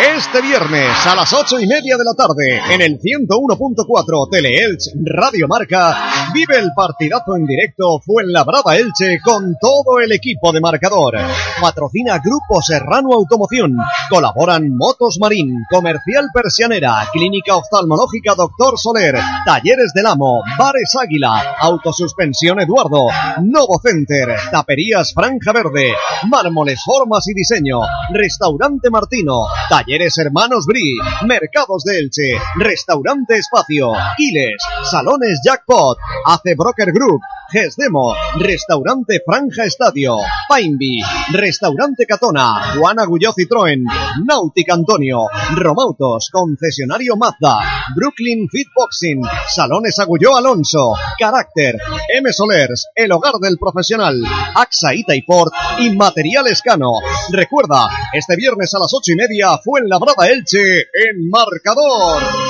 Este viernes a las ocho y media de la tarde en el 101.4 Teleelch Radio Marca vive el partidazo en directo Fuenlabrada Elche con todo el equipo de marcador. Patrocina Grupo Serrano Automoción. Colaboran Motos Marín, Comercial Persianera, Clínica Oftalmológica Doctor Soler, Talleres del Amo, Bares Águila, Autosuspensión Eduardo, Novo Center, Taperías Franja Verde, Mármoles Formas y Diseño, Restaurante Martino, Talleres Hermanos Bri, Mercados de Elche, Restaurante Espacio, Quiles, Salones Jackpot, Ace Broker Group, Gesdemo, Restaurante Franja Estadio, Painby, Restaurante Catona, Juan Agulló Citroën, Nautic Antonio, Romautos, Concesionario Mazda, Brooklyn Fitboxing, Salones Agulló Alonso, Carácter, M Solers, El Hogar del Profesional, AXA y y Material Escano. Recuerda, este viernes a las ocho y media fue en Labrada Elche en Marcador.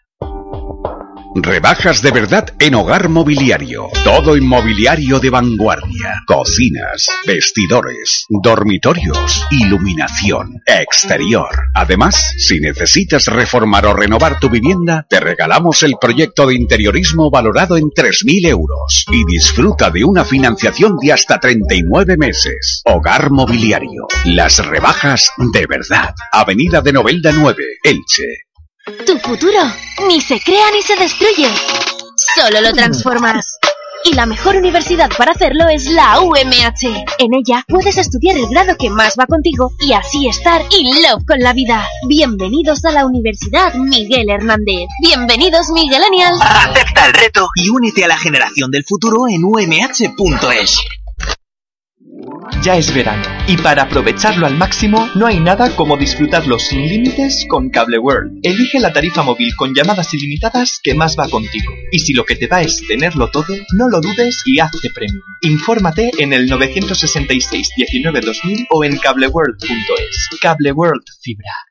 Rebajas de verdad en Hogar Mobiliario. Todo inmobiliario de vanguardia. Cocinas, vestidores, dormitorios, iluminación, exterior. Además, si necesitas reformar o renovar tu vivienda, te regalamos el proyecto de interiorismo valorado en 3.000 euros. Y disfruta de una financiación de hasta 39 meses. Hogar Mobiliario. Las rebajas de verdad. Avenida de Novelda 9, Elche. Tu futuro ni se crea ni se destruye. Solo lo transformas. Y la mejor universidad para hacerlo es la UMH. En ella puedes estudiar el grado que más va contigo y así estar in love con la vida. Bienvenidos a la Universidad Miguel Hernández. Bienvenidos Miguelenials. Acepta el reto y únete a la generación del futuro en umh.es. Ya es verano y para aprovecharlo al máximo no hay nada como disfrutarlo sin límites con Cable World. Elige la tarifa móvil con llamadas ilimitadas que más va contigo. Y si lo que te va es tenerlo todo, no lo dudes y hazte premium. Infórmate en el 966 19 2000 o en cableworld.es. Cable World Fibra.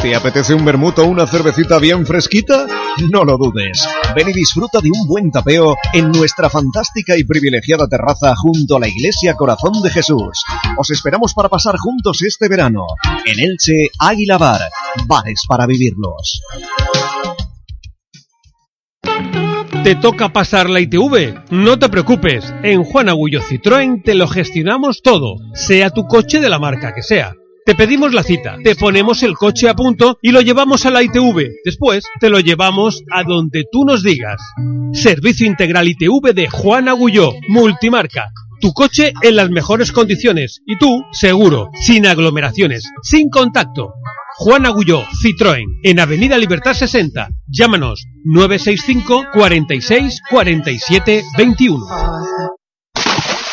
¿Te apetece un vermuto o una cervecita bien fresquita? No lo dudes. Ven y disfruta de un buen tapeo en nuestra fantástica y privilegiada terraza junto a la Iglesia Corazón de Jesús. Os esperamos para pasar juntos este verano. En Elche, Águila Bar. Bares para vivirlos. ¿Te toca pasar la ITV? No te preocupes, en Juan Agullo Citroën te lo gestionamos todo, sea tu coche de la marca que sea. Te pedimos la cita, te ponemos el coche a punto y lo llevamos a la ITV. Después te lo llevamos a donde tú nos digas. Servicio Integral ITV de Juan Agulló, multimarca. Tu coche en las mejores condiciones y tú, seguro, sin aglomeraciones, sin contacto. Juan Agulló, Citroën, en Avenida Libertad 60. Llámanos 965 46 47 21.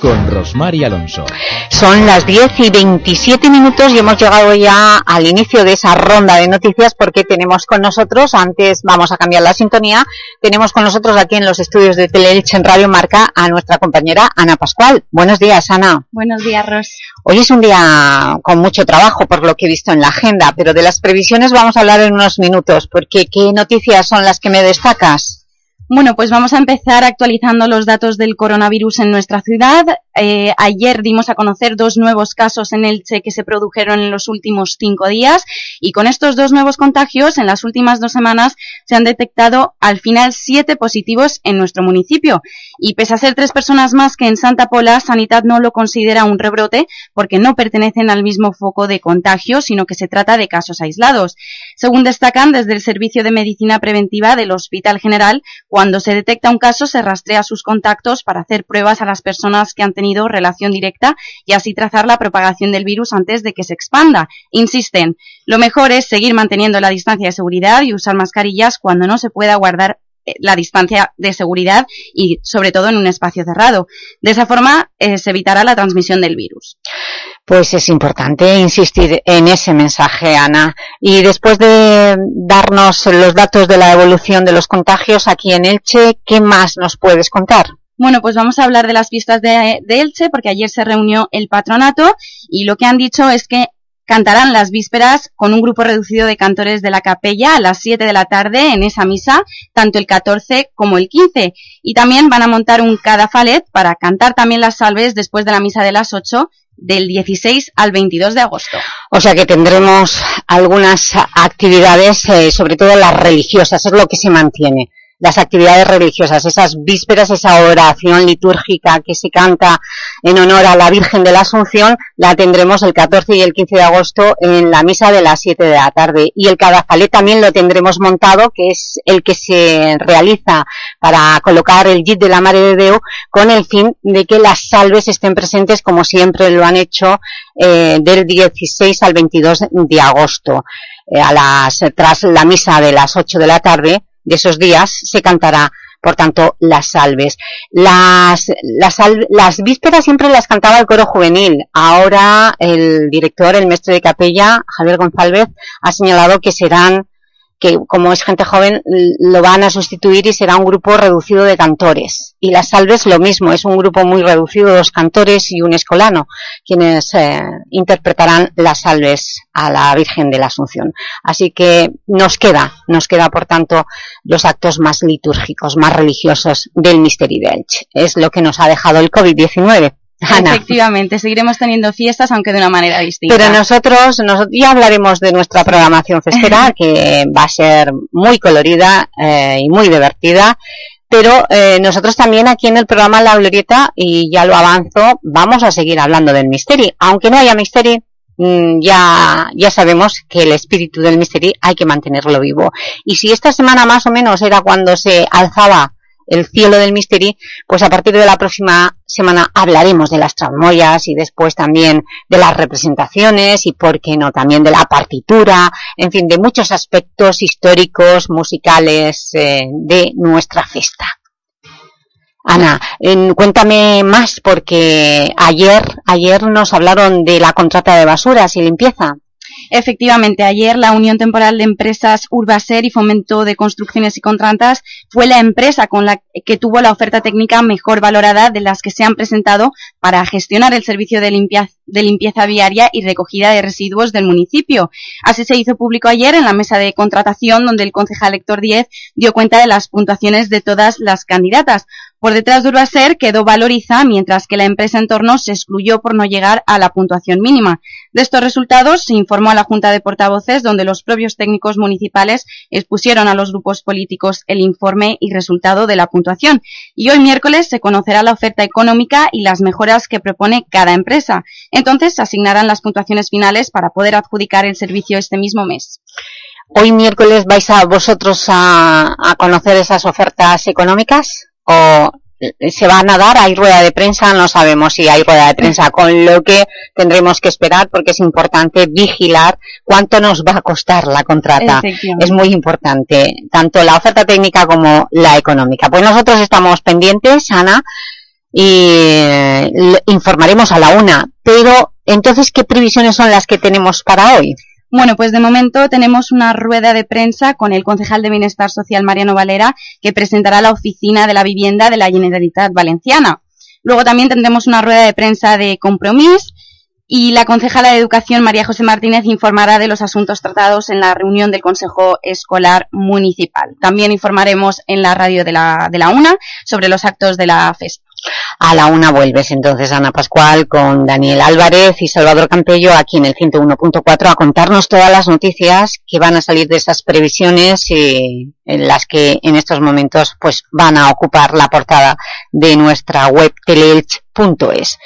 con Rosmar y Alonso. Son las 10 y 27 minutos y hemos llegado ya al inicio de esa ronda de noticias porque tenemos con nosotros, antes vamos a cambiar la sintonía, tenemos con nosotros aquí en los estudios de Teleelche en Radio Marca a nuestra compañera Ana Pascual. Buenos días, Ana. Buenos días, Ros. Hoy es un día con mucho trabajo por lo que he visto en la agenda, pero de las previsiones vamos a hablar en unos minutos, porque ¿qué noticias son las que me destacas? Bueno, pues vamos a empezar actualizando los datos del coronavirus en nuestra ciudad. Eh, ayer dimos a conocer dos nuevos casos en Elche que se produjeron en los últimos cinco días y con estos dos nuevos contagios en las últimas dos semanas se han detectado al final siete positivos en nuestro municipio. Y pese a ser tres personas más que en Santa Pola, Sanidad no lo considera un rebrote porque no pertenecen al mismo foco de contagio, sino que se trata de casos aislados. Según destacan desde el Servicio de Medicina Preventiva del Hospital General, cuando se detecta un caso se rastrea sus contactos para hacer pruebas a las personas que han tenido relación directa y así trazar la propagación del virus antes de que se expanda. Insisten, lo mejor es seguir manteniendo la distancia de seguridad y usar mascarillas cuando no se pueda guardar eh, la distancia de seguridad y sobre todo en un espacio cerrado. De esa forma eh, se evitará la transmisión del virus. Pues es importante insistir en ese mensaje, Ana. Y después de darnos los datos de la evolución de los contagios aquí en Elche, ¿qué más nos puedes contar? Bueno, pues vamos a hablar de las fiestas de, Elche, porque ayer se reunió el patronato y lo que han dicho es que cantarán las vísperas con un grupo reducido de cantores de la capella a las 7 de la tarde en esa misa, tanto el 14 como el 15. Y también van a montar un cadafalet para cantar también las salves después de la misa de las 8 del 16 al 22 de agosto. O sea que tendremos algunas actividades, eh, sobre todo las religiosas, es lo que se mantiene las actividades religiosas, esas vísperas, esa oración litúrgica que se canta en honor a la Virgen de la Asunción, la tendremos el 14 y el 15 de agosto en la misa de las 7 de la tarde. Y el cadafalé también lo tendremos montado, que es el que se realiza para colocar el JIT de la Madre de Deo, con el fin de que las salves estén presentes como siempre lo han hecho eh, del 16 al 22 de agosto. Eh, a las, tras la misa de las 8 de la tarde, de esos días se cantará, por tanto, las salves. Las, las, las vísperas siempre las cantaba el coro juvenil. Ahora el director, el maestro de capella, Javier González, ha señalado que serán que como es gente joven lo van a sustituir y será un grupo reducido de cantores. Y las salves lo mismo, es un grupo muy reducido, dos cantores y un escolano, quienes eh, interpretarán las salves a la Virgen de la Asunción. Así que nos queda, nos queda por tanto los actos más litúrgicos, más religiosos del Misteri de Es lo que nos ha dejado el COVID-19. Efectivamente, seguiremos teniendo fiestas, aunque de una manera distinta. Pero nosotros, ya hablaremos de nuestra programación festera, que va a ser muy colorida eh, y muy divertida. Pero eh, nosotros también aquí en el programa La Glorieta, y ya lo avanzo, vamos a seguir hablando del misterio. Aunque no haya misterio, mm, ya, ya sabemos que el espíritu del misterio hay que mantenerlo vivo. Y si esta semana más o menos era cuando se alzaba el cielo del Misteri, pues a partir de la próxima semana hablaremos de las tramoyas y después también de las representaciones y, por qué no, también de la partitura, en fin, de muchos aspectos históricos, musicales eh, de nuestra fiesta. Ana, cuéntame más porque ayer, ayer nos hablaron de la contrata de basuras y limpieza. Efectivamente, ayer la Unión Temporal de Empresas Urbaser y Fomento de Construcciones y Contratas fue la empresa con la que tuvo la oferta técnica mejor valorada de las que se han presentado para gestionar el servicio de limpieza, de limpieza viaria y recogida de residuos del municipio. Así se hizo público ayer en la mesa de contratación donde el concejal Héctor Díez dio cuenta de las puntuaciones de todas las candidatas. Por detrás de Urbaser quedó Valoriza, mientras que la empresa en torno se excluyó por no llegar a la puntuación mínima. De estos resultados se informó a la Junta de Portavoces, donde los propios técnicos municipales expusieron a los grupos políticos el informe y resultado de la puntuación. Y hoy miércoles se conocerá la oferta económica y las mejoras que propone cada empresa. Entonces se asignarán las puntuaciones finales para poder adjudicar el servicio este mismo mes. ¿Hoy miércoles vais a vosotros a, a conocer esas ofertas económicas? O se van a dar, hay rueda de prensa, no sabemos si hay rueda de prensa, con lo que tendremos que esperar porque es importante vigilar cuánto nos va a costar la contrata. Es muy importante, tanto la oferta técnica como la económica. Pues nosotros estamos pendientes, Ana, y informaremos a la una, pero entonces, ¿qué previsiones son las que tenemos para hoy? Bueno, pues de momento tenemos una rueda de prensa con el concejal de Bienestar Social Mariano Valera que presentará la oficina de la vivienda de la Generalitat Valenciana. Luego también tendremos una rueda de prensa de compromiso y la concejala de Educación María José Martínez informará de los asuntos tratados en la reunión del Consejo Escolar Municipal. También informaremos en la radio de la, de la UNA sobre los actos de la FESTA. A la una vuelves entonces, Ana Pascual, con Daniel Álvarez y Salvador Campello aquí en el 101.4 a contarnos todas las noticias que van a salir de esas previsiones y en las que en estos momentos pues van a ocupar la portada de nuestra web teleelch.es.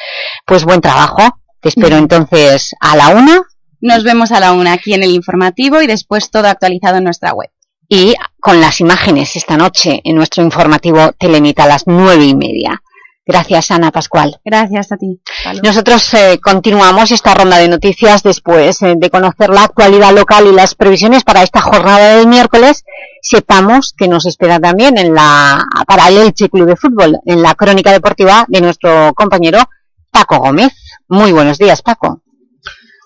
Pues buen trabajo, te espero entonces a la una. Nos vemos a la una aquí en el informativo y después todo actualizado en nuestra web. Y con las imágenes esta noche en nuestro informativo Telenita a las nueve y media. Gracias, Ana Pascual. Gracias a ti. Nosotros eh, continuamos esta ronda de noticias después eh, de conocer la actualidad local y las previsiones para esta jornada del miércoles. Sepamos que nos espera también en la, para el Elche Club de Fútbol, en la crónica deportiva de nuestro compañero Paco Gómez. Muy buenos días, Paco.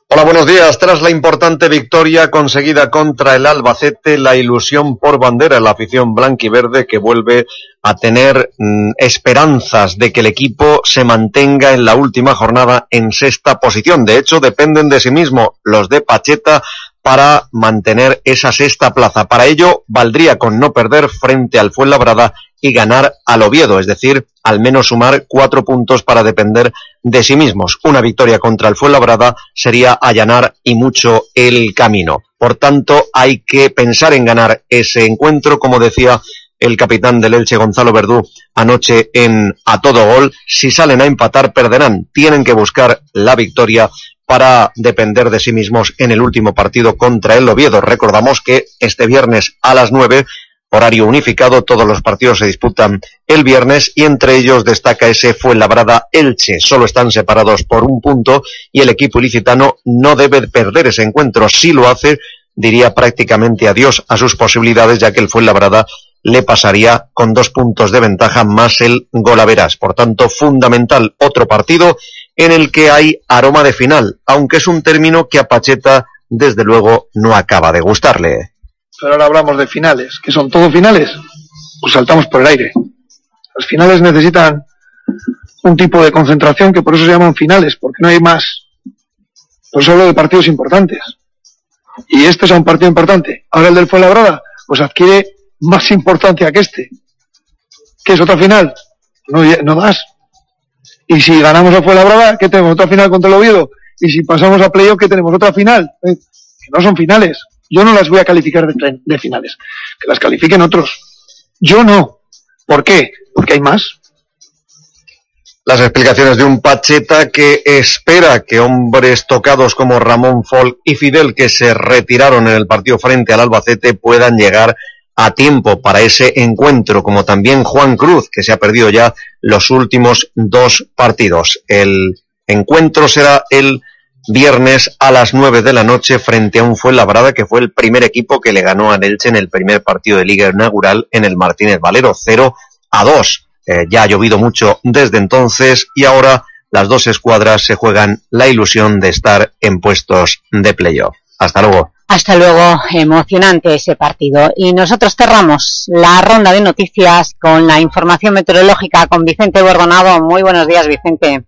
Hola, buenos días. Tras la importante victoria conseguida contra el Albacete, la ilusión por bandera en la afición blanquiverde que vuelve a tener mm, esperanzas de que el equipo se mantenga en la última jornada en sexta posición. De hecho, dependen de sí mismo los de Pacheta para mantener esa sexta plaza. Para ello, valdría con no perder frente al Fuenlabrada y ganar al Oviedo, es decir, al menos sumar cuatro puntos para depender de sí mismos. Una victoria contra el Fuenlabrada sería allanar y mucho el camino. Por tanto, hay que pensar en ganar ese encuentro, como decía el capitán del Elche, Gonzalo Verdú, anoche en A Todo Gol. Si salen a empatar, perderán. Tienen que buscar la victoria para depender de sí mismos en el último partido contra el Oviedo. Recordamos que este viernes a las nueve, horario unificado, todos los partidos se disputan el viernes y entre ellos destaca ese Fuenlabrada Elche. Solo están separados por un punto y el equipo ilicitano no debe perder ese encuentro. Si lo hace, diría prácticamente adiós a sus posibilidades, ya que el Fuenlabrada le pasaría con dos puntos de ventaja más el golaveras. Por tanto, fundamental otro partido en el que hay aroma de final, aunque es un término que a Pacheta, desde luego, no acaba de gustarle. Pero ahora hablamos de finales, que son todos finales, pues saltamos por el aire. Los finales necesitan un tipo de concentración que por eso se llaman finales, porque no hay más. Por eso hablo de partidos importantes. Y este es un partido importante. Ahora el del Fuenlabrada, pues adquiere más importancia que este. ¿Qué es otra final? No, no das. Y si ganamos a Fuenlabrada, ¿qué tenemos? Otra final contra el Oviedo. Y si pasamos a playoff, ¿qué tenemos? Otra final. Eh, que no son finales. Yo no las voy a calificar de, de finales. Que las califiquen otros. Yo no. ¿Por qué? Porque hay más. Las explicaciones de un Pacheta que espera que hombres tocados como Ramón Folk y Fidel, que se retiraron en el partido frente al Albacete, puedan llegar a tiempo para ese encuentro, como también Juan Cruz, que se ha perdido ya los últimos dos partidos. El encuentro será el viernes a las nueve de la noche frente a un Fuenlabrada, que fue el primer equipo que le ganó a Elche en el primer partido de Liga Inaugural en el Martínez Valero, 0 a 2. Eh, ya ha llovido mucho desde entonces y ahora las dos escuadras se juegan la ilusión de estar en puestos de playoff. Hasta luego. Hasta luego, emocionante ese partido. Y nosotros cerramos la ronda de noticias con la información meteorológica con Vicente Borgonado. Muy buenos días, Vicente.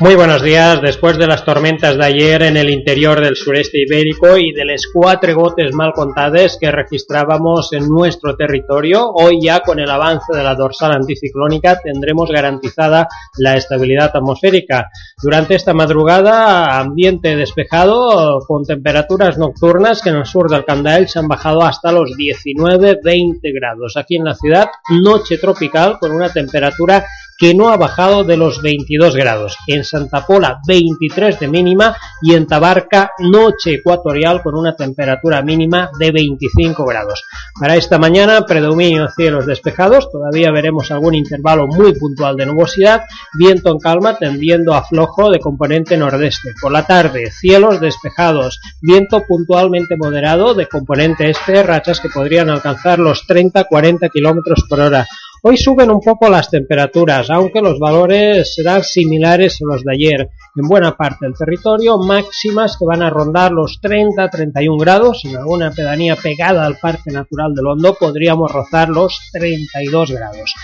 Muy buenos días. Después de las tormentas de ayer en el interior del sureste ibérico y de las cuatro gotes mal contadas que registrábamos en nuestro territorio, hoy ya con el avance de la dorsal anticiclónica tendremos garantizada la estabilidad atmosférica. Durante esta madrugada, ambiente despejado con temperaturas nocturnas que en el sur del Candael se han bajado hasta los 19-20 grados. Aquí en la ciudad, noche tropical con una temperatura que no ha bajado de los 22 grados. En Santa Pola 23 de mínima y en Tabarca noche ecuatorial con una temperatura mínima de 25 grados. Para esta mañana predominio cielos despejados, todavía veremos algún intervalo muy puntual de nubosidad, viento en calma tendiendo a flojo de componente nordeste. Por la tarde cielos despejados, viento puntualmente moderado de componente este, rachas que podrían alcanzar los 30-40 kilómetros por hora. Hoy suben un poco las temperaturas, aunque los valores serán similares a los de ayer. En buena parte del territorio, máximas que van a rondar los 30-31 grados. En alguna pedanía pegada al Parque Natural del Hondo podríamos rozar los 32 grados.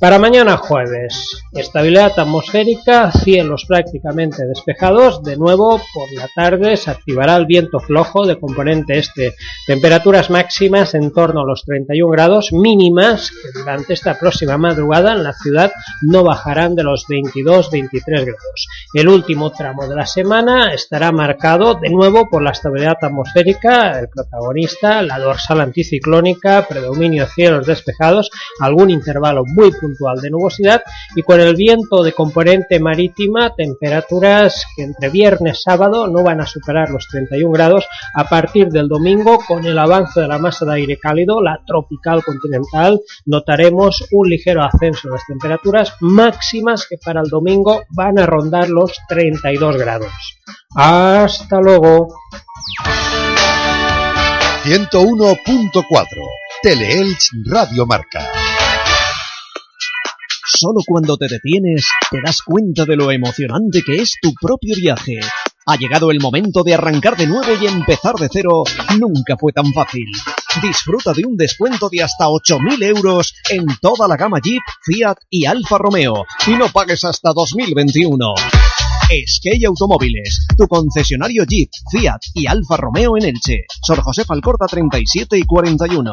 Para mañana jueves, estabilidad atmosférica, cielos prácticamente despejados. De nuevo, por la tarde se activará el viento flojo de componente este. Temperaturas máximas en torno a los 31 grados, mínimas que durante esta próxima madrugada en la ciudad no bajarán de los 22-23 grados. El último tramo de la semana estará marcado de nuevo por la estabilidad atmosférica, el protagonista, la dorsal anticiclónica, predominio cielos despejados, algún intervalo muy puntual de nubosidad y con el viento de componente marítima, temperaturas que entre viernes y sábado no van a superar los 31 grados a partir del domingo con el avance de la masa de aire cálido, la tropical continental, notaremos un ligero ascenso de las temperaturas máximas que para el domingo van a rondar los 32 grados. Hasta luego. 101.4 Teleelch Radio Marca. Solo cuando te detienes te das cuenta de lo emocionante que es tu propio viaje. Ha llegado el momento de arrancar de nuevo y empezar de cero. Nunca fue tan fácil. Disfruta de un descuento de hasta 8.000 euros en toda la gama Jeep, Fiat y Alfa Romeo. Y no pagues hasta 2021. Skate Automóviles, tu concesionario Jeep, Fiat y Alfa Romeo en Elche. Sor José Falcorta 37 y 41.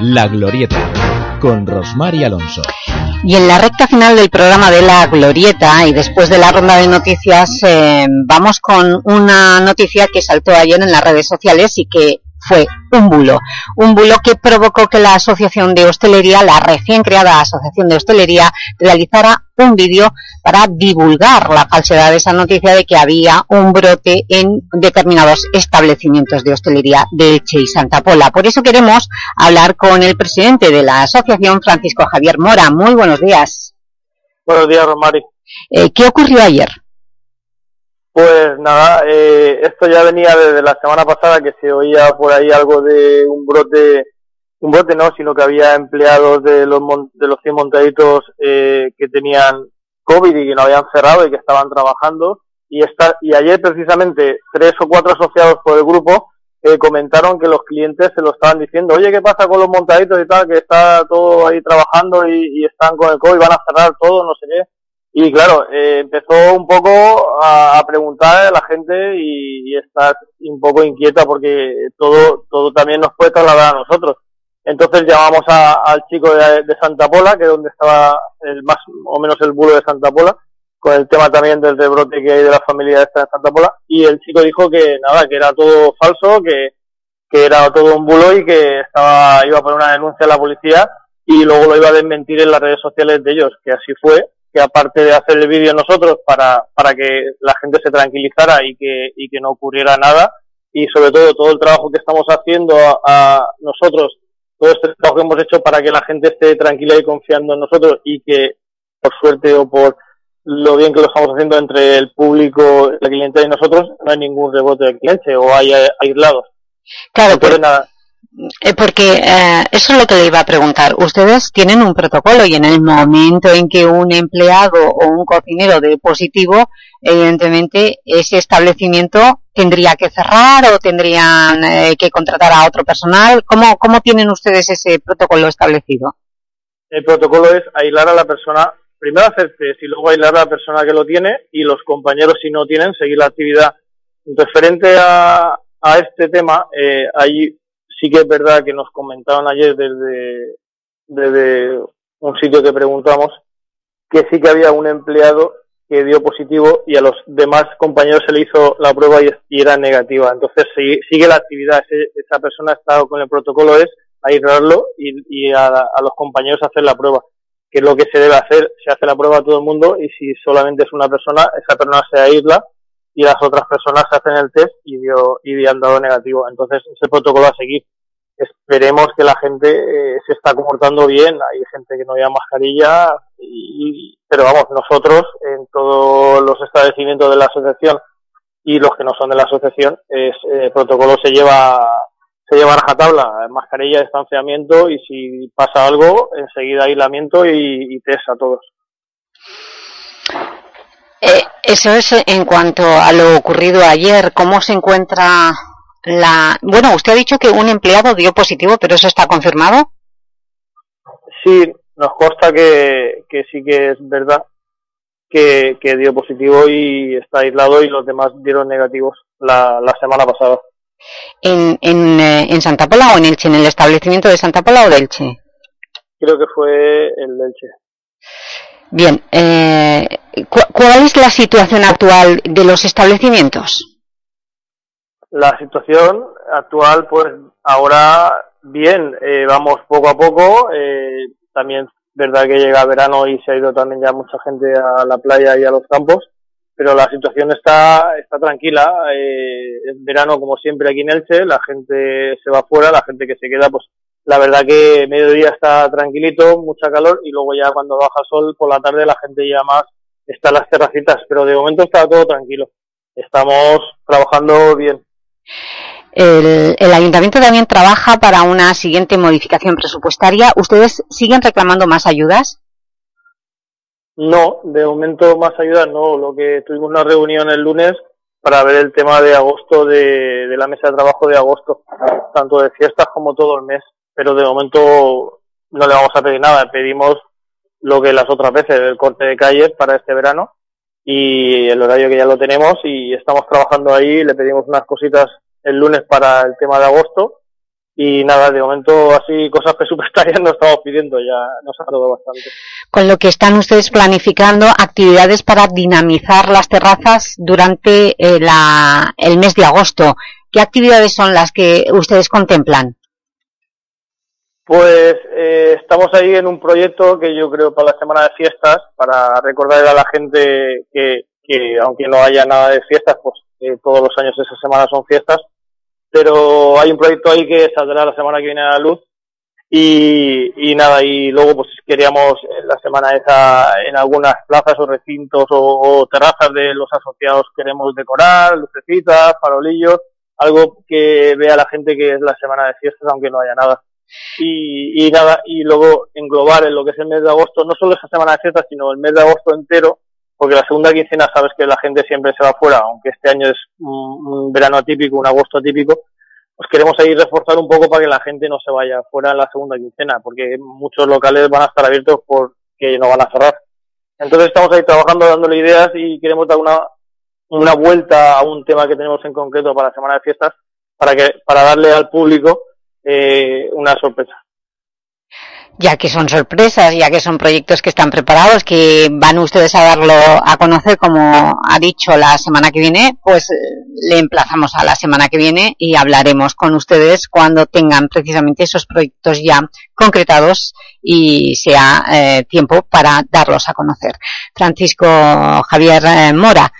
La Glorieta, con Rosmar y Alonso. Y en la recta final del programa de La Glorieta y después de la ronda de noticias eh, vamos con una noticia que saltó ayer en las redes sociales y que fue un bulo. Un bulo que provocó que la Asociación de Hostelería, la recién creada Asociación de Hostelería, realizara un vídeo para divulgar la falsedad de esa noticia de que había un brote en determinados establecimientos de hostelería de Elche y Santa Pola. Por eso queremos hablar con el presidente de la asociación, Francisco Javier Mora. Muy buenos días. Buenos días, Rosmari. Eh, ¿Qué ocurrió ayer? Pues nada, eh, esto ya venía desde la semana pasada que se oía por ahí algo de un brote, un brote no, sino que había empleados de los, de los 100 montaditos eh, que tenían COVID y que no habían cerrado y que estaban trabajando. Y, esta, y ayer precisamente tres o cuatro asociados por el grupo eh, comentaron que los clientes se lo estaban diciendo, oye, ¿qué pasa con los montaditos y tal? Que está todo ahí trabajando y, y están con el COVID, van a cerrar todo, no sé qué y claro, eh, empezó un poco a, preguntar a la gente y, está un poco inquieta porque todo, todo también nos puede trasladar a nosotros. Entonces llamamos al chico de, Santa Pola, que es donde estaba el más o menos el bulo de Santa Pola, con el tema también del rebrote que hay de la familia de Santa Pola, y el chico dijo que nada, que era todo falso, que, que era todo un bulo y que estaba, iba a poner una denuncia a la policía y luego lo iba a desmentir en las redes sociales de ellos, que así fue, que aparte de hacer el vídeo nosotros para, para que la gente se tranquilizara y que, y que no ocurriera nada, y sobre todo todo el trabajo que estamos haciendo a, nosotros, todo este trabajo que hemos hecho para que la gente esté tranquila y confiando en nosotros y que por suerte o por lo bien que lo estamos haciendo entre el público, la cliente y nosotros, no hay ningún rebote de cliente o hay aislados. Claro, pero, nada. Eh, porque eh, eso es lo que le iba a preguntar. Ustedes tienen un protocolo y en el momento en que un empleado o un cocinero de positivo, evidentemente ese establecimiento tendría que cerrar o tendrían eh, que contratar a otro personal. ¿Cómo, ¿Cómo tienen ustedes ese protocolo establecido? El protocolo es aislar a la persona, primero hacer test y luego aislar a la persona que lo tiene y los compañeros si no tienen seguir la actividad. Referente a, a este tema, eh, hay sí que es verdad que nos comentaron ayer desde, desde un sitio que preguntamos que sí que había un empleado que dio positivo y a los demás compañeros se le hizo la prueba y, era negativa. Entonces sigue, la actividad. esa persona ha estado con el protocolo es aislarlo y, y a, a, los compañeros hacer la prueba. Que es lo que se debe hacer. Se hace la prueba a todo el mundo y si solamente es una persona, esa persona se aísla y las otras personas hacen el test y dio y han dado negativo. Entonces ese protocolo a seguir. Esperemos que la gente eh, se está comportando bien. Hay gente que no lleva mascarilla, y, pero vamos, nosotros en todos los establecimientos de la asociación y los que no son de la asociación, es, el eh, protocolo se lleva se lleva a rajatabla, mascarilla, distanciamiento y si pasa algo, enseguida aislamiento y, y test a todos. Eh, eso es en cuanto a lo ocurrido ayer. ¿Cómo se encuentra la...? Bueno, usted ha dicho que un empleado dio positivo, pero ¿eso está confirmado? Sí, nos consta que, que sí que es verdad que, que dio positivo y está aislado y los demás dieron negativos la, la semana pasada. ¿En, en, eh, ¿En Santa Pola o en Elche? ¿En el establecimiento de Santa Pola o de Elche? Creo que fue el Elche. Bien, eh, ¿cu- ¿cuál es la situación actual de los establecimientos? La situación actual, pues ahora bien, eh, vamos poco a poco. Eh, también es verdad que llega verano y se ha ido también ya mucha gente a la playa y a los campos, pero la situación está, está tranquila. Eh, es verano como siempre aquí en Elche, la gente se va fuera, la gente que se queda, pues la verdad que mediodía está tranquilito, mucha calor y luego ya cuando baja el sol por la tarde la gente ya más está en las terracitas, pero de momento está todo tranquilo. Estamos trabajando bien. El, el ayuntamiento también trabaja para una siguiente modificación presupuestaria. ¿Ustedes siguen reclamando más ayudas? No, de momento más ayuda no. Lo que tuvimos una reunión el lunes para ver el tema de agosto de, de la mesa de trabajo de agosto, tanto de fiestas como todo el mes. Pero de momento no le vamos a pedir nada. Pedimos lo que las otras veces, el corte de calles para este verano y el horario que ya lo tenemos y estamos trabajando ahí. Le pedimos unas cositas el lunes para el tema de agosto y nada, de momento así cosas presupuestarias no estamos pidiendo, ya nos ha dado bastante. Con lo que están ustedes planificando actividades para dinamizar las terrazas durante eh, el mes de agosto. ¿Qué actividades son las que ustedes contemplan? Pues eh, estamos ahí en un proyecto que yo creo para la semana de fiestas, para recordar a la gente que, que aunque no haya nada de fiestas, pues eh, todos los años esa semana son fiestas, pero hay un proyecto ahí que saldrá la semana que viene a la luz. Y, y nada, y luego pues queríamos eh, la semana esa en algunas plazas o recintos o, o terrazas de los asociados queremos decorar, lucecitas, farolillos, algo que vea la gente que es la semana de fiestas aunque no haya nada y, y nada, y luego englobar en lo que es el mes de agosto, no solo esa semana de fiestas, sino el mes de agosto entero, porque la segunda quincena sabes que la gente siempre se va fuera, aunque este año es un, un verano atípico, un agosto atípico, pues queremos ahí reforzar un poco para que la gente no se vaya fuera en la segunda quincena, porque muchos locales van a estar abiertos porque no van a cerrar. Entonces estamos ahí trabajando, dándole ideas y queremos dar una, una vuelta a un tema que tenemos en concreto para la semana de fiestas, para que, para darle al público eh, una sorpresa. Ya que son sorpresas, ya que son proyectos que están preparados, que van ustedes a darlo a conocer, como ha dicho, la semana que viene, pues eh, le emplazamos a la semana que viene y hablaremos con ustedes cuando tengan precisamente esos proyectos ya concretados y sea eh, tiempo para darlos a conocer. Francisco Javier eh, Mora,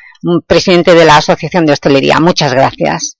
presidente de la Asociación de Hostelería, muchas gracias.